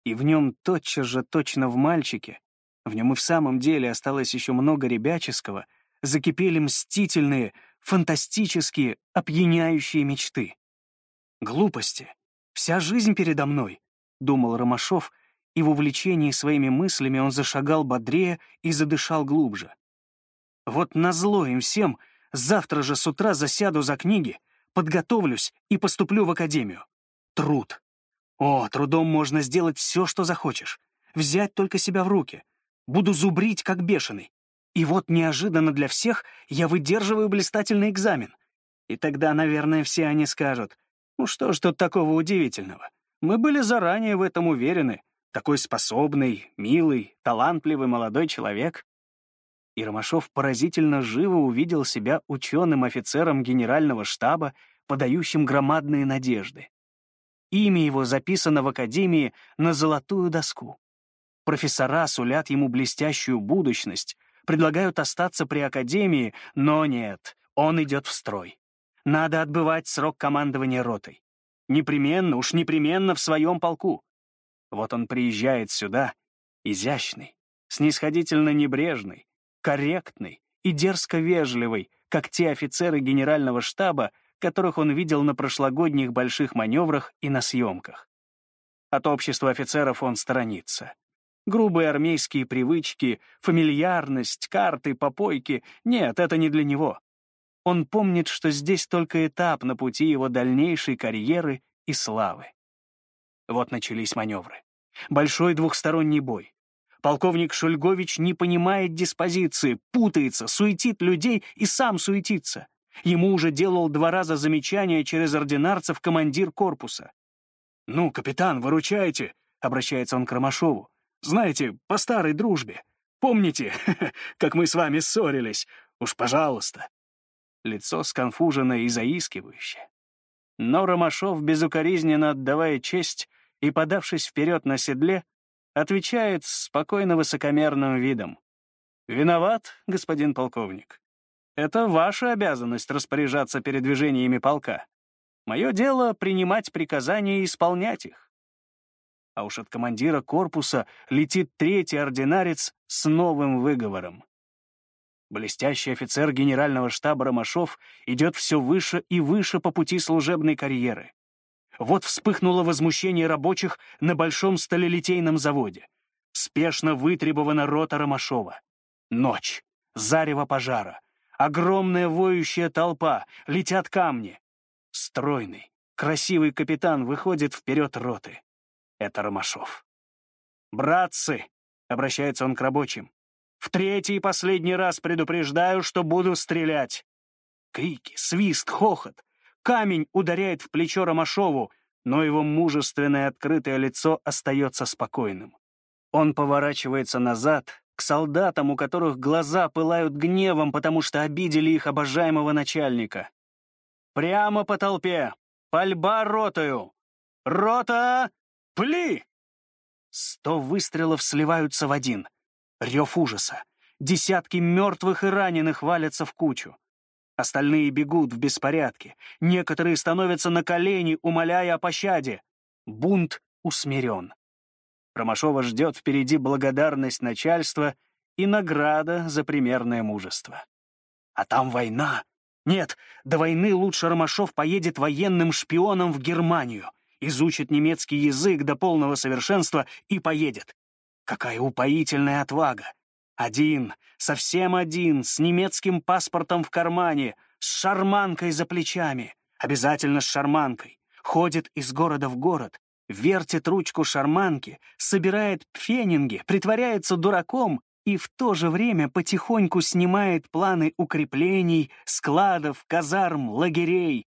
И в нем тотчас же, точно в мальчике, в нем и в самом деле осталось еще много ребяческого, закипели мстительные, фантастические, опьяняющие мечты. «Глупости! Вся жизнь передо мной!» — думал Ромашов — и в увлечении своими мыслями он зашагал бодрее и задышал глубже. Вот назло им всем, завтра же с утра засяду за книги, подготовлюсь и поступлю в академию. Труд. О, трудом можно сделать все, что захочешь. Взять только себя в руки. Буду зубрить, как бешеный. И вот неожиданно для всех я выдерживаю блистательный экзамен. И тогда, наверное, все они скажут, ну что ж тут такого удивительного? Мы были заранее в этом уверены, такой способный, милый, талантливый молодой человек. И Ромашов поразительно живо увидел себя ученым офицером генерального штаба, подающим громадные надежды. Имя его записано в Академии на золотую доску. Профессора сулят ему блестящую будущность, предлагают остаться при Академии, но нет, он идет в строй. Надо отбывать срок командования ротой. Непременно, уж непременно в своем полку. Вот он приезжает сюда, изящный, снисходительно небрежный, корректный и дерзко вежливый, как те офицеры генерального штаба, которых он видел на прошлогодних больших маневрах и на съемках. От общества офицеров он сторонится. Грубые армейские привычки, фамильярность, карты, попойки — нет, это не для него. Он помнит, что здесь только этап на пути его дальнейшей карьеры и славы. Вот начались маневры. Большой двухсторонний бой. Полковник Шульгович не понимает диспозиции, путается, суетит людей и сам суетится. Ему уже делал два раза замечания через ординарцев командир корпуса. «Ну, капитан, выручайте!» — обращается он к Ромашову. «Знаете, по старой дружбе. Помните, как мы с вами ссорились? Уж пожалуйста!» Лицо сконфуженное и заискивающее. Но Ромашов, безукоризненно отдавая честь, и, подавшись вперед на седле, отвечает с спокойно высокомерным видом. «Виноват, господин полковник. Это ваша обязанность распоряжаться передвижениями полка. Мое дело — принимать приказания и исполнять их». А уж от командира корпуса летит третий ординарец с новым выговором. Блестящий офицер генерального штаба Ромашов идет все выше и выше по пути служебной карьеры. Вот вспыхнуло возмущение рабочих на большом сталелитейном заводе. Спешно вытребована рота Ромашова. Ночь. Зарево пожара. Огромная воющая толпа. Летят камни. Стройный, красивый капитан выходит вперед роты. Это Ромашов. «Братцы!» — обращается он к рабочим. «В третий и последний раз предупреждаю, что буду стрелять!» Крики, свист, хохот. Камень ударяет в плечо Ромашову, но его мужественное открытое лицо остается спокойным. Он поворачивается назад, к солдатам, у которых глаза пылают гневом, потому что обидели их обожаемого начальника. Прямо по толпе. Пальба ротою. Рота! Пли! Сто выстрелов сливаются в один. Рев ужаса. Десятки мертвых и раненых валятся в кучу. Остальные бегут в беспорядке. Некоторые становятся на колени, умоляя о пощаде. Бунт усмирен. Ромашова ждет впереди благодарность начальства и награда за примерное мужество. А там война. Нет, до войны лучше Ромашов поедет военным шпионом в Германию, изучит немецкий язык до полного совершенства и поедет. Какая упоительная отвага! Один, совсем один, с немецким паспортом в кармане, с шарманкой за плечами. Обязательно с шарманкой. Ходит из города в город, вертит ручку шарманки, собирает пфенинги, притворяется дураком и в то же время потихоньку снимает планы укреплений, складов, казарм, лагерей.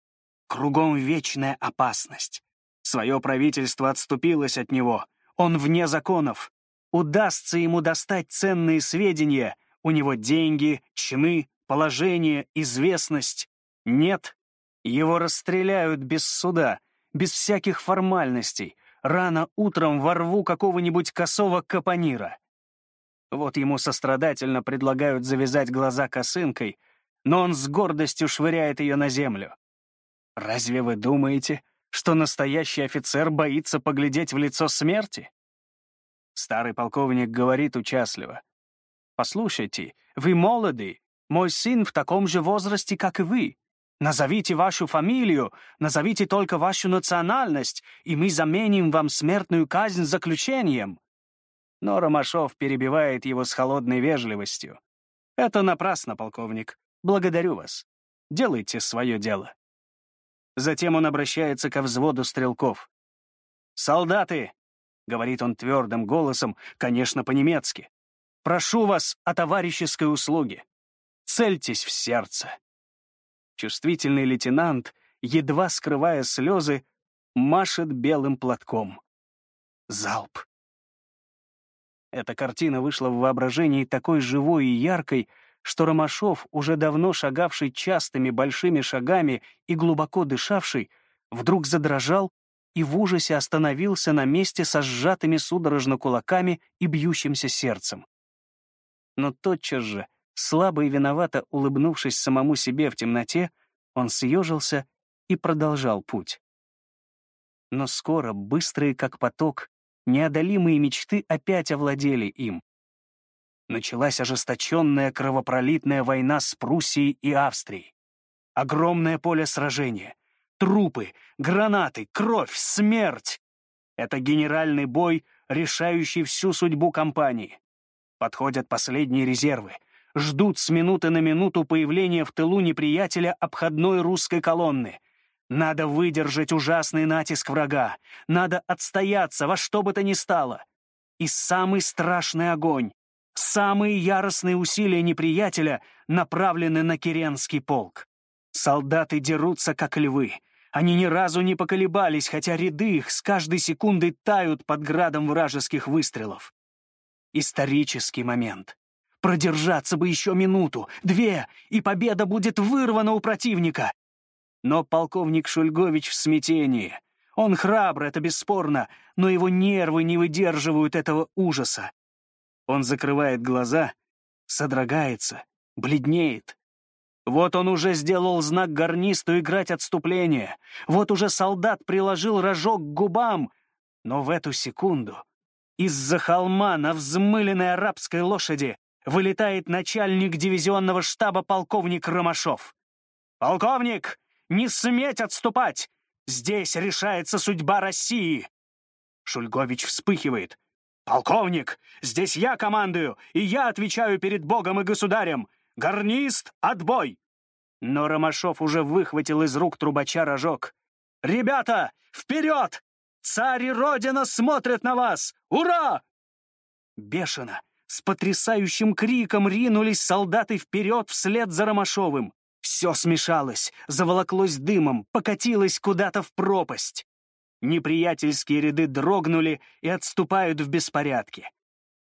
Кругом вечная опасность. Свое правительство отступилось от него. Он вне законов. Удастся ему достать ценные сведения, у него деньги, чины, положение, известность. Нет, его расстреляют без суда, без всяких формальностей. Рано утром ворву какого-нибудь косого капонира. Вот ему сострадательно предлагают завязать глаза косынкой, но он с гордостью швыряет ее на землю. Разве вы думаете, что настоящий офицер боится поглядеть в лицо смерти? Старый полковник говорит участливо. «Послушайте, вы молоды, мой сын в таком же возрасте, как и вы. Назовите вашу фамилию, назовите только вашу национальность, и мы заменим вам смертную казнь заключением». Но Ромашов перебивает его с холодной вежливостью. «Это напрасно, полковник. Благодарю вас. Делайте свое дело». Затем он обращается ко взводу стрелков. «Солдаты, — говорит он твердым голосом, конечно, по-немецки. «Прошу вас о товарищеской услуге. Цельтесь в сердце». Чувствительный лейтенант, едва скрывая слезы, машет белым платком. Залп. Эта картина вышла в воображении такой живой и яркой, что Ромашов, уже давно шагавший частыми большими шагами и глубоко дышавший, вдруг задрожал и в ужасе остановился на месте со сжатыми судорожно кулаками и бьющимся сердцем. Но тотчас же, слабо и виновато улыбнувшись самому себе в темноте, он съежился и продолжал путь. Но скоро, быстрые как поток, неодолимые мечты опять овладели им. Началась ожесточенная кровопролитная война с Пруссией и Австрией. Огромное поле сражения — Трупы, гранаты, кровь, смерть. Это генеральный бой, решающий всю судьбу компании. Подходят последние резервы. Ждут с минуты на минуту появления в тылу неприятеля обходной русской колонны. Надо выдержать ужасный натиск врага. Надо отстояться во что бы то ни стало. И самый страшный огонь, самые яростные усилия неприятеля направлены на Киренский полк. Солдаты дерутся, как львы. Они ни разу не поколебались, хотя ряды их с каждой секундой тают под градом вражеских выстрелов. Исторический момент. Продержаться бы еще минуту, две, и победа будет вырвана у противника. Но полковник Шульгович в смятении. Он храбр, это бесспорно, но его нервы не выдерживают этого ужаса. Он закрывает глаза, содрогается, бледнеет. Вот он уже сделал знак гарнисту играть отступление. Вот уже солдат приложил рожок к губам. Но в эту секунду из-за холма на взмыленной арабской лошади вылетает начальник дивизионного штаба полковник Ромашов. «Полковник, не сметь отступать! Здесь решается судьба России!» Шульгович вспыхивает. «Полковник, здесь я командую, и я отвечаю перед Богом и государем. «Гарнист, отбой!» Но Ромашов уже выхватил из рук трубача рожок. «Ребята, вперед! Царь и Родина смотрят на вас! Ура!» Бешено, с потрясающим криком ринулись солдаты вперед вслед за Ромашовым. Все смешалось, заволоклось дымом, покатилось куда-то в пропасть. Неприятельские ряды дрогнули и отступают в беспорядке.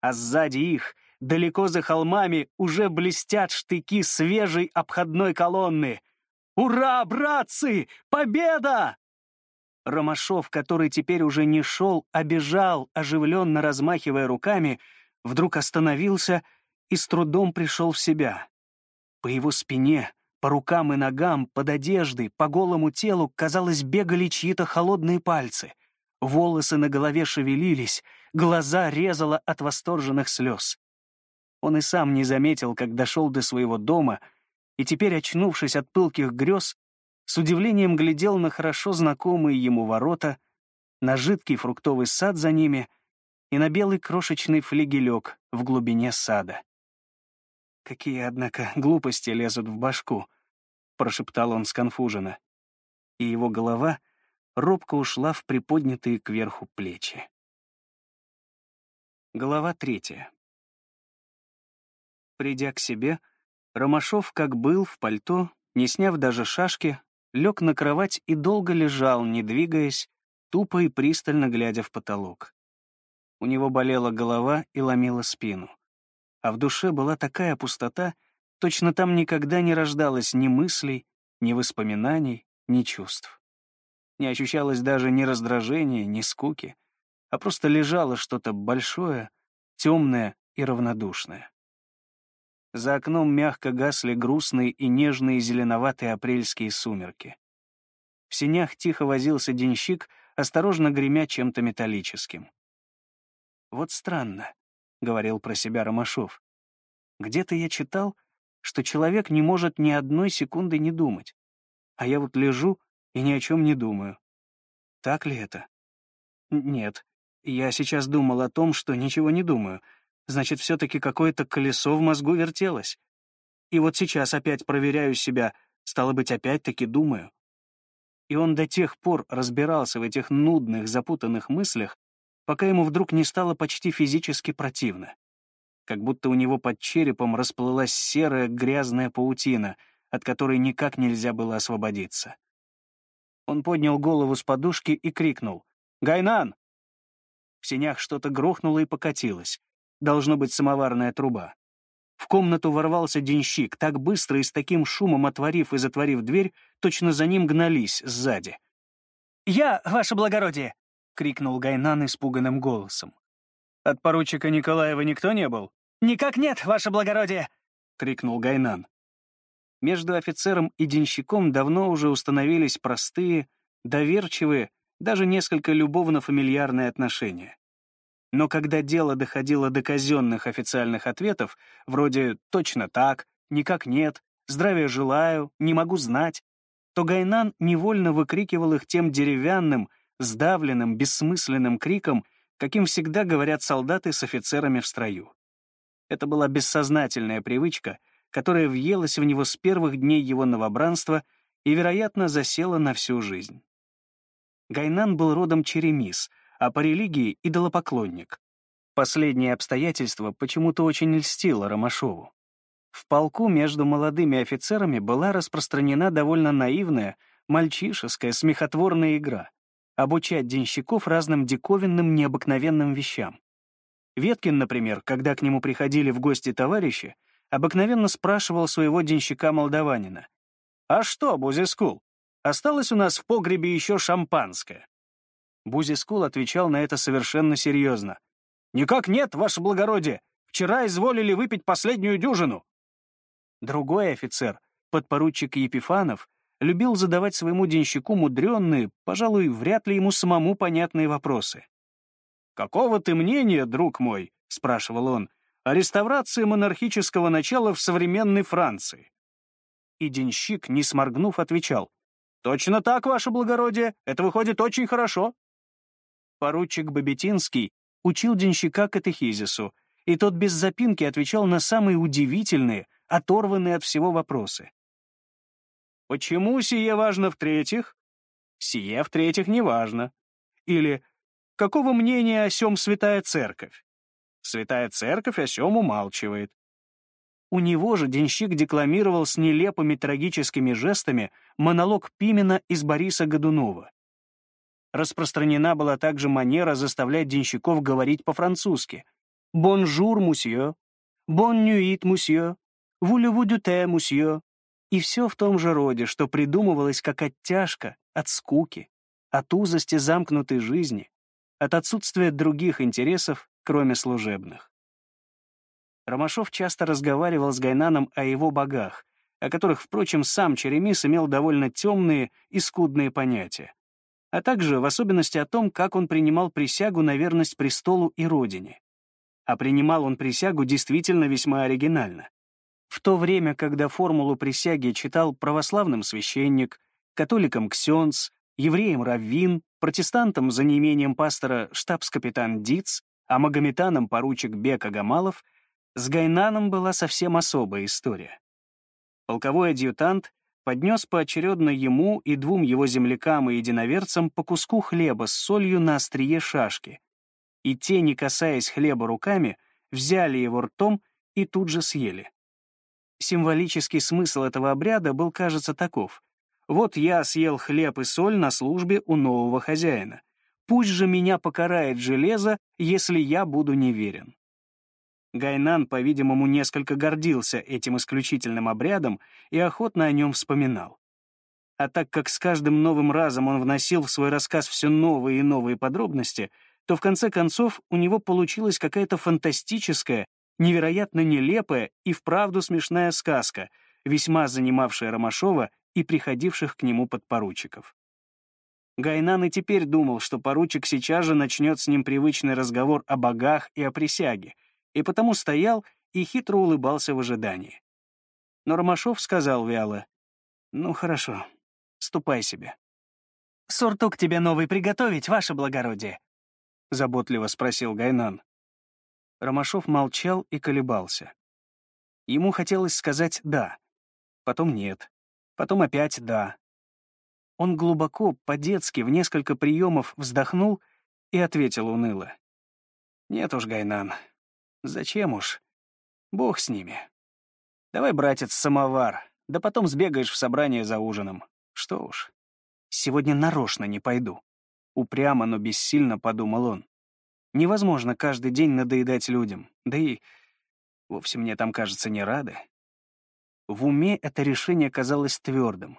А сзади их, далеко за холмами, уже блестят штыки свежей обходной колонны. «Ура, братцы! Победа!» Ромашов, который теперь уже не шел, а бежал, оживленно размахивая руками, вдруг остановился и с трудом пришел в себя. По его спине, по рукам и ногам, под одеждой, по голому телу, казалось, бегали чьи-то холодные пальцы. Волосы на голове шевелились, глаза резало от восторженных слез. Он и сам не заметил, как дошел до своего дома, и теперь, очнувшись от пылких грез, с удивлением глядел на хорошо знакомые ему ворота, на жидкий фруктовый сад за ними и на белый крошечный флигелек в глубине сада. «Какие, однако, глупости лезут в башку», — прошептал он сконфуженно. И его голова робко ушла в приподнятые кверху плечи. Глава третья. Придя к себе, Ромашов, как был, в пальто, не сняв даже шашки, лег на кровать и долго лежал, не двигаясь, тупо и пристально глядя в потолок. У него болела голова и ломила спину а в душе была такая пустота, точно там никогда не рождалось ни мыслей, ни воспоминаний, ни чувств. Не ощущалось даже ни раздражения, ни скуки, а просто лежало что-то большое, темное и равнодушное. За окном мягко гасли грустные и нежные зеленоватые апрельские сумерки. В синях тихо возился денщик, осторожно гремя чем-то металлическим. Вот странно. — говорил про себя Ромашов. «Где-то я читал, что человек не может ни одной секунды не думать. А я вот лежу и ни о чем не думаю. Так ли это? Нет, я сейчас думал о том, что ничего не думаю. Значит, все-таки какое-то колесо в мозгу вертелось. И вот сейчас опять проверяю себя, стало быть, опять-таки думаю. И он до тех пор разбирался в этих нудных, запутанных мыслях, пока ему вдруг не стало почти физически противно. Как будто у него под черепом расплылась серая грязная паутина, от которой никак нельзя было освободиться. Он поднял голову с подушки и крикнул «Гайнан!». В сенях что-то грохнуло и покатилось. Должно быть самоварная труба. В комнату ворвался денщик, так быстро и с таким шумом отворив и затворив дверь, точно за ним гнались сзади. «Я, ваше благородие!» крикнул Гайнан испуганным голосом. «От поручика Николаева никто не был?» «Никак нет, ваше благородие!» — крикнул Гайнан. Между офицером и денщиком давно уже установились простые, доверчивые, даже несколько любовно-фамильярные отношения. Но когда дело доходило до казенных официальных ответов, вроде «точно так», «никак нет», «здравия желаю», «не могу знать», то Гайнан невольно выкрикивал их тем деревянным, сдавленным, бессмысленным криком, каким всегда говорят солдаты с офицерами в строю. Это была бессознательная привычка, которая въелась в него с первых дней его новобранства и, вероятно, засела на всю жизнь. Гайнан был родом черемис, а по религии — идолопоклонник. Последнее обстоятельство почему-то очень льстило Ромашову. В полку между молодыми офицерами была распространена довольно наивная, мальчишеская, смехотворная игра обучать денщиков разным диковинным, необыкновенным вещам. Веткин, например, когда к нему приходили в гости товарищи, обыкновенно спрашивал своего денщика-молдаванина. «А что, Бузискул, осталось у нас в погребе еще шампанское?» Бузискул отвечал на это совершенно серьезно. «Никак нет, ваше благородие. Вчера изволили выпить последнюю дюжину». Другой офицер, подпоручик Епифанов, любил задавать своему денщику мудренные, пожалуй, вряд ли ему самому понятные вопросы. «Какого ты мнения, друг мой?» — спрашивал он, «о реставрации монархического начала в современной Франции?» И денщик, не сморгнув, отвечал, «Точно так, ваше благородие, это выходит очень хорошо». Поручик Бабетинский учил денщика катехизису, и тот без запинки отвечал на самые удивительные, оторванные от всего вопросы. Почему сие важно в-третьих? Сие в-третьих не важно. Или какого мнения о сем Святая Церковь? Святая Церковь о сем умалчивает. У него же денщик декламировал с нелепыми трагическими жестами монолог Пимена из Бориса Годунова. Распространена была также манера заставлять денщиков говорить по-французски. «Bonjour, monsieur», «Bonne nuit, monsieur», «Voulez-vous du thé, monsieur». И все в том же роде, что придумывалось как оттяжка от скуки, от узости замкнутой жизни, от отсутствия других интересов, кроме служебных. Ромашов часто разговаривал с Гайнаном о его богах, о которых, впрочем, сам Черемис имел довольно темные и скудные понятия, а также в особенности о том, как он принимал присягу на верность престолу и родине. А принимал он присягу действительно весьма оригинально. В то время, когда формулу присяги читал православным священник, католикам ксенц, евреям раввин, протестантам за неимением пастора штабс-капитан Диц, а магометанам поручик Бек Агамалов — с Гайнаном была совсем особая история. Полковой адъютант поднес поочередно ему и двум его землякам и единоверцам по куску хлеба с солью на острие шашки, и те, не касаясь хлеба руками, взяли его ртом и тут же съели. Символический смысл этого обряда был, кажется, таков. Вот я съел хлеб и соль на службе у нового хозяина. Пусть же меня покарает железо, если я буду неверен. Гайнан, по-видимому, несколько гордился этим исключительным обрядом и охотно о нем вспоминал. А так как с каждым новым разом он вносил в свой рассказ все новые и новые подробности, то в конце концов у него получилась какая-то фантастическая, невероятно нелепая и вправду смешная сказка, весьма занимавшая Ромашова и приходивших к нему подпоручиков. Гайнан и теперь думал, что поручик сейчас же начнет с ним привычный разговор о богах и о присяге — и потому стоял и хитро улыбался в ожидании. Но Ромашов сказал вяло, «Ну, хорошо, ступай себе». «Суртук тебе новый приготовить, ваше благородие?» — заботливо спросил Гайнан. Ромашов молчал и колебался. Ему хотелось сказать «да», потом «нет», потом опять «да». Он глубоко, по-детски, в несколько приемов вздохнул и ответил уныло. «Нет уж, Гайнан, Зачем уж? Бог с ними. Давай, братец, самовар, да потом сбегаешь в собрание за ужином. Что уж. Сегодня нарочно не пойду. Упрямо, но бессильно подумал он. Невозможно каждый день надоедать людям, да и вовсе мне там, кажется, не рады. В уме это решение казалось твердым,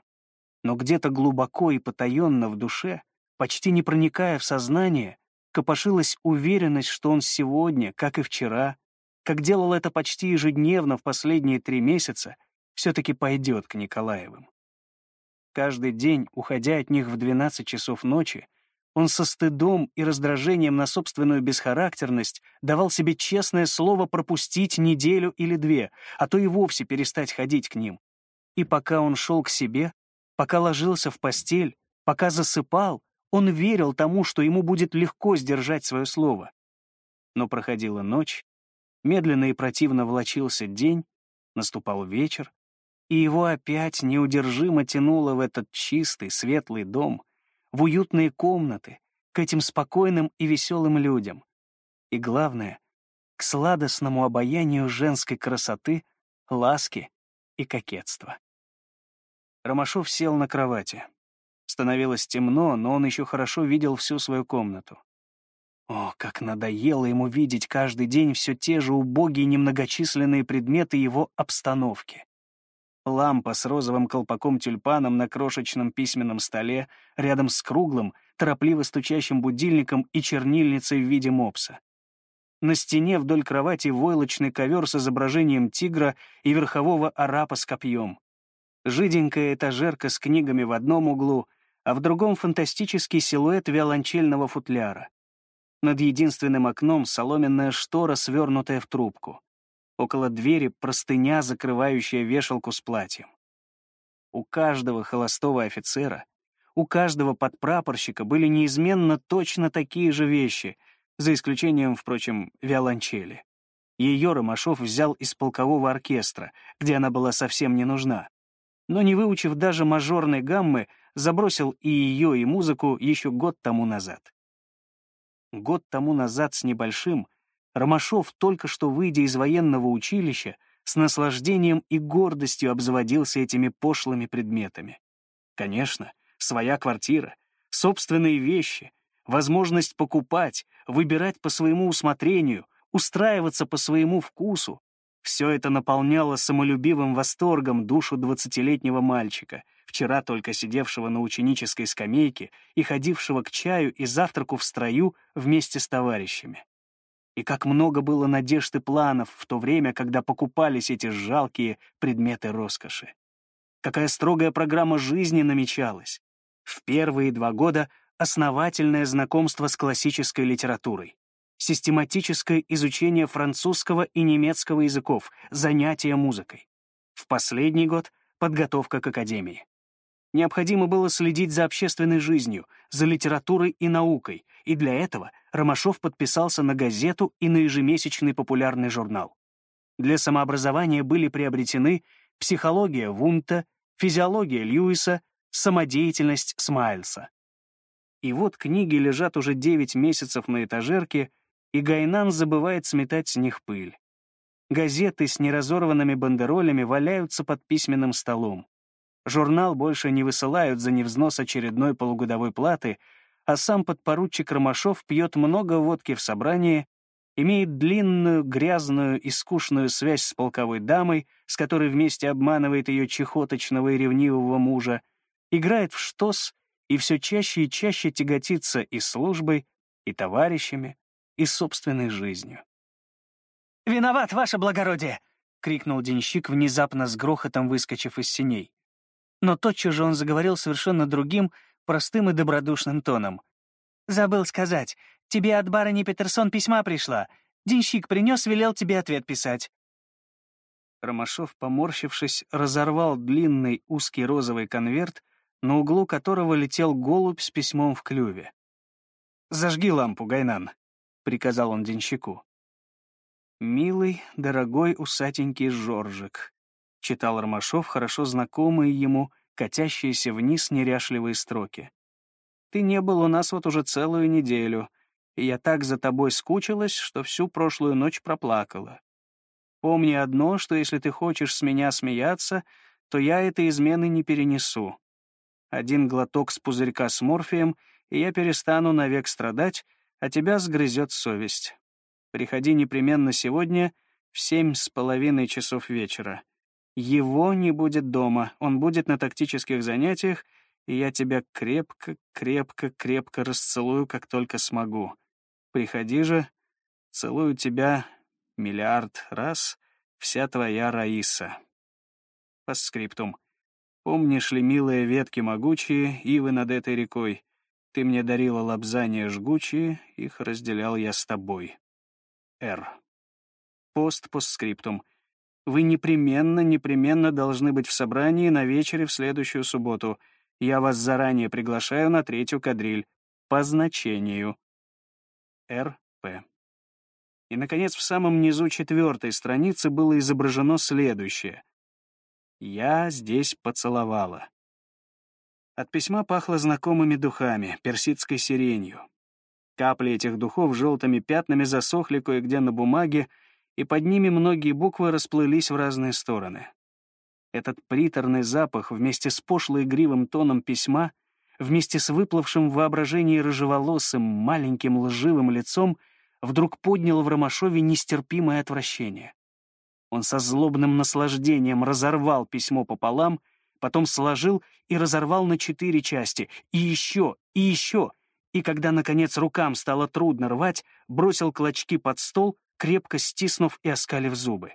но где-то глубоко и потаенно в душе, почти не проникая в сознание, копошилась уверенность, что он сегодня, как и вчера, как делал это почти ежедневно в последние три месяца, все-таки пойдет к Николаевым. Каждый день, уходя от них в 12 часов ночи, он со стыдом и раздражением на собственную бесхарактерность давал себе честное слово пропустить неделю или две, а то и вовсе перестать ходить к ним. И пока он шел к себе, пока ложился в постель, пока засыпал, он верил тому, что ему будет легко сдержать свое слово. Но проходила ночь, медленно и противно влочился день, наступал вечер, и его опять неудержимо тянуло в этот чистый, светлый дом, в уютные комнаты, к этим спокойным и веселым людям. И главное, к сладостному обаянию женской красоты, ласки и кокетства. Ромашов сел на кровати. Становилось темно, но он еще хорошо видел всю свою комнату. О, как надоело ему видеть каждый день все те же убогие немногочисленные предметы его обстановки. Лампа с розовым колпаком-тюльпаном на крошечном письменном столе, рядом с круглым, торопливо стучащим будильником и чернильницей в виде мопса. На стене вдоль кровати войлочный ковер с изображением тигра и верхового арапа с копьем. Жиденькая этажерка с книгами в одном углу — а в другом фантастический силуэт виолончельного футляра. Над единственным окном соломенная штора, свернутая в трубку. Около двери простыня, закрывающая вешалку с платьем. У каждого холостого офицера, у каждого подпрапорщика были неизменно точно такие же вещи, за исключением, впрочем, виолончели. Ее Ромашов взял из полкового оркестра, где она была совсем не нужна. Но не выучив даже мажорной гаммы, забросил и ее, и музыку еще год тому назад. Год тому назад с небольшим Ромашов, только что выйдя из военного училища, с наслаждением и гордостью обзаводился этими пошлыми предметами. Конечно, своя квартира, собственные вещи, возможность покупать, выбирать по своему усмотрению, устраиваться по своему вкусу — все это наполняло самолюбивым восторгом душу двадцатилетнего мальчика, вчера только сидевшего на ученической скамейке и ходившего к чаю и завтраку в строю вместе с товарищами. И как много было надежд и планов в то время, когда покупались эти жалкие предметы роскоши. Какая строгая программа жизни намечалась. В первые два года основательное знакомство с классической литературой, систематическое изучение французского и немецкого языков, занятия музыкой. В последний год — подготовка к академии. Необходимо было следить за общественной жизнью, за литературой и наукой, и для этого Ромашов подписался на газету и на ежемесячный популярный журнал. Для самообразования были приобретены психология Вунта, физиология Льюиса, самодеятельность Смайлса. И вот книги лежат уже 9 месяцев на этажерке, и Гайнан забывает сметать с них пыль. Газеты с неразорванными бандеролями валяются под письменным столом. Журнал больше не высылают за невзнос очередной полугодовой платы, а сам подпоручик Ромашов пьет много водки в собрании, имеет длинную, грязную и скучную связь с полковой дамой, с которой вместе обманывает ее чехоточного и ревнивого мужа, играет в штос и все чаще и чаще тяготится и службой, и товарищами, и собственной жизнью. «Виноват, ваше благородие!» — крикнул денщик, внезапно с грохотом выскочив из синей. Но тотчас же он заговорил совершенно другим, простым и добродушным тоном. «Забыл сказать, тебе от барыни Петерсон письма пришла. Денщик принес, велел тебе ответ писать». Ромашов, поморщившись, разорвал длинный узкий розовый конверт, на углу которого летел голубь с письмом в клюве. «Зажги лампу, Гайнан», — приказал он денщику. «Милый, дорогой усатенький Жоржик», — читал Ромашов, хорошо знакомые ему, катящиеся вниз неряшливые строки. «Ты не был у нас вот уже целую неделю, и я так за тобой скучилась, что всю прошлую ночь проплакала. Помни одно, что если ты хочешь с меня смеяться, то я этой измены не перенесу. Один глоток с пузырька с морфием, и я перестану навек страдать, а тебя сгрызет совесть. Приходи непременно сегодня в семь с половиной часов вечера. Его не будет дома, он будет на тактических занятиях, и я тебя крепко, крепко, крепко расцелую, как только смогу. Приходи же, целую тебя миллиард раз, вся твоя Раиса. По скриптум. Помнишь ли, милые ветки могучие, ивы над этой рекой? Ты мне дарила лобзания жгучие, их разделял я с тобой. Р. Пост постскриптум. Вы непременно, непременно должны быть в собрании на вечере в следующую субботу. Я вас заранее приглашаю на третью кадриль. По значению. Р.П. И, наконец, в самом низу четвертой страницы было изображено следующее. «Я здесь поцеловала». От письма пахло знакомыми духами, персидской сиренью. Капли этих духов желтыми пятнами засохли кое-где на бумаге, и под ними многие буквы расплылись в разные стороны. Этот приторный запах вместе с пошло-игривым тоном письма, вместе с выплывшим в воображении рыжеволосым, маленьким лживым лицом, вдруг поднял в Ромашове нестерпимое отвращение. Он со злобным наслаждением разорвал письмо пополам, потом сложил и разорвал на четыре части, и еще, и еще, и когда, наконец, рукам стало трудно рвать, бросил клочки под стол, крепко стиснув и оскалив зубы.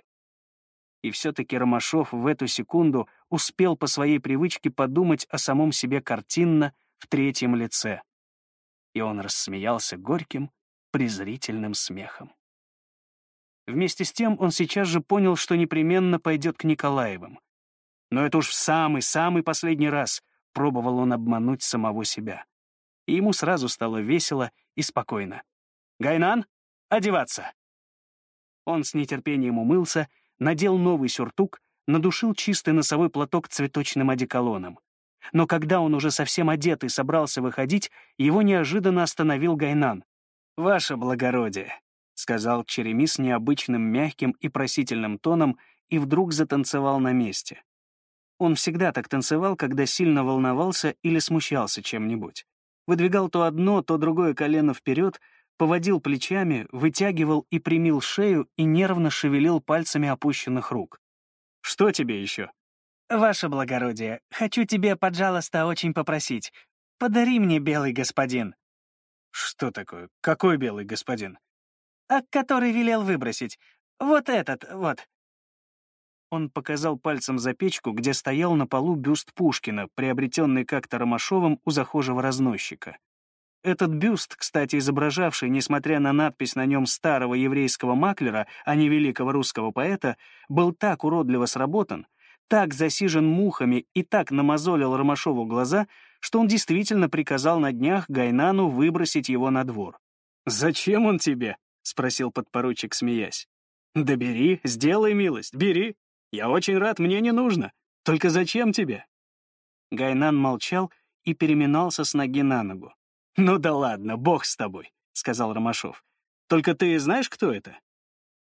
И все-таки Ромашов в эту секунду успел по своей привычке подумать о самом себе картинно в третьем лице. И он рассмеялся горьким, презрительным смехом. Вместе с тем он сейчас же понял, что непременно пойдет к Николаевым. Но это уж в самый-самый последний раз пробовал он обмануть самого себя. И ему сразу стало весело и спокойно. «Гайнан, одеваться!» Он с нетерпением умылся, надел новый сюртук, надушил чистый носовой платок цветочным одеколоном. Но когда он уже совсем одетый собрался выходить, его неожиданно остановил Гайнан. «Ваше благородие», — сказал Черемис необычным мягким и просительным тоном и вдруг затанцевал на месте. Он всегда так танцевал, когда сильно волновался или смущался чем-нибудь. Выдвигал то одно, то другое колено вперед, поводил плечами, вытягивал и примил шею и нервно шевелил пальцами опущенных рук. «Что тебе еще?» «Ваше благородие, хочу тебе, пожалуйста, очень попросить. Подари мне белый господин». «Что такое? Какой белый господин?» «А который велел выбросить. Вот этот, вот». Он показал пальцем за печку, где стоял на полу бюст Пушкина, приобретенный как-то Ромашовым у захожего разносчика. Этот бюст, кстати, изображавший, несмотря на надпись на нем старого еврейского маклера, а не великого русского поэта, был так уродливо сработан, так засижен мухами и так намазолил Ромашову глаза, что он действительно приказал на днях Гайнану выбросить его на двор. «Зачем он тебе?» — спросил подпоручик, смеясь. «Да бери, сделай милость, бери. Я очень рад, мне не нужно. Только зачем тебе?» Гайнан молчал и переминался с ноги на ногу. «Ну да ладно, бог с тобой», — сказал Ромашов. «Только ты знаешь, кто это?»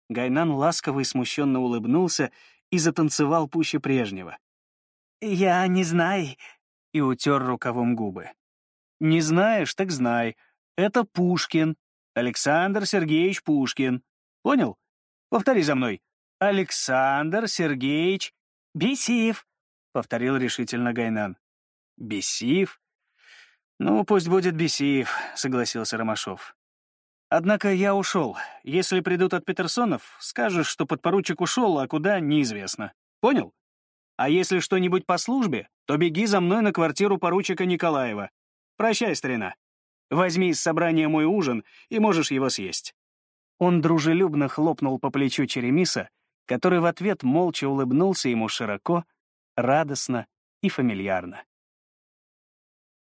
Гайнан ласково и смущенно улыбнулся и затанцевал пуще прежнего. «Я не знаю», — и утер рукавом губы. «Не знаешь, так знай. Это Пушкин. Александр Сергеевич Пушкин. Понял? Повтори за мной. Александр Сергеевич Бесиев», — повторил решительно Гайнан. «Бесиев? Ну, пусть будет Бесиев», — согласился Ромашов. Однако я ушел. Если придут от Петерсонов, скажешь, что подпоручик ушел, а куда — неизвестно. Понял? А если что-нибудь по службе, то беги за мной на квартиру поручика Николаева. Прощай, старина. Возьми из собрания мой ужин, и можешь его съесть». Он дружелюбно хлопнул по плечу Черемиса, который в ответ молча улыбнулся ему широко, радостно и фамильярно.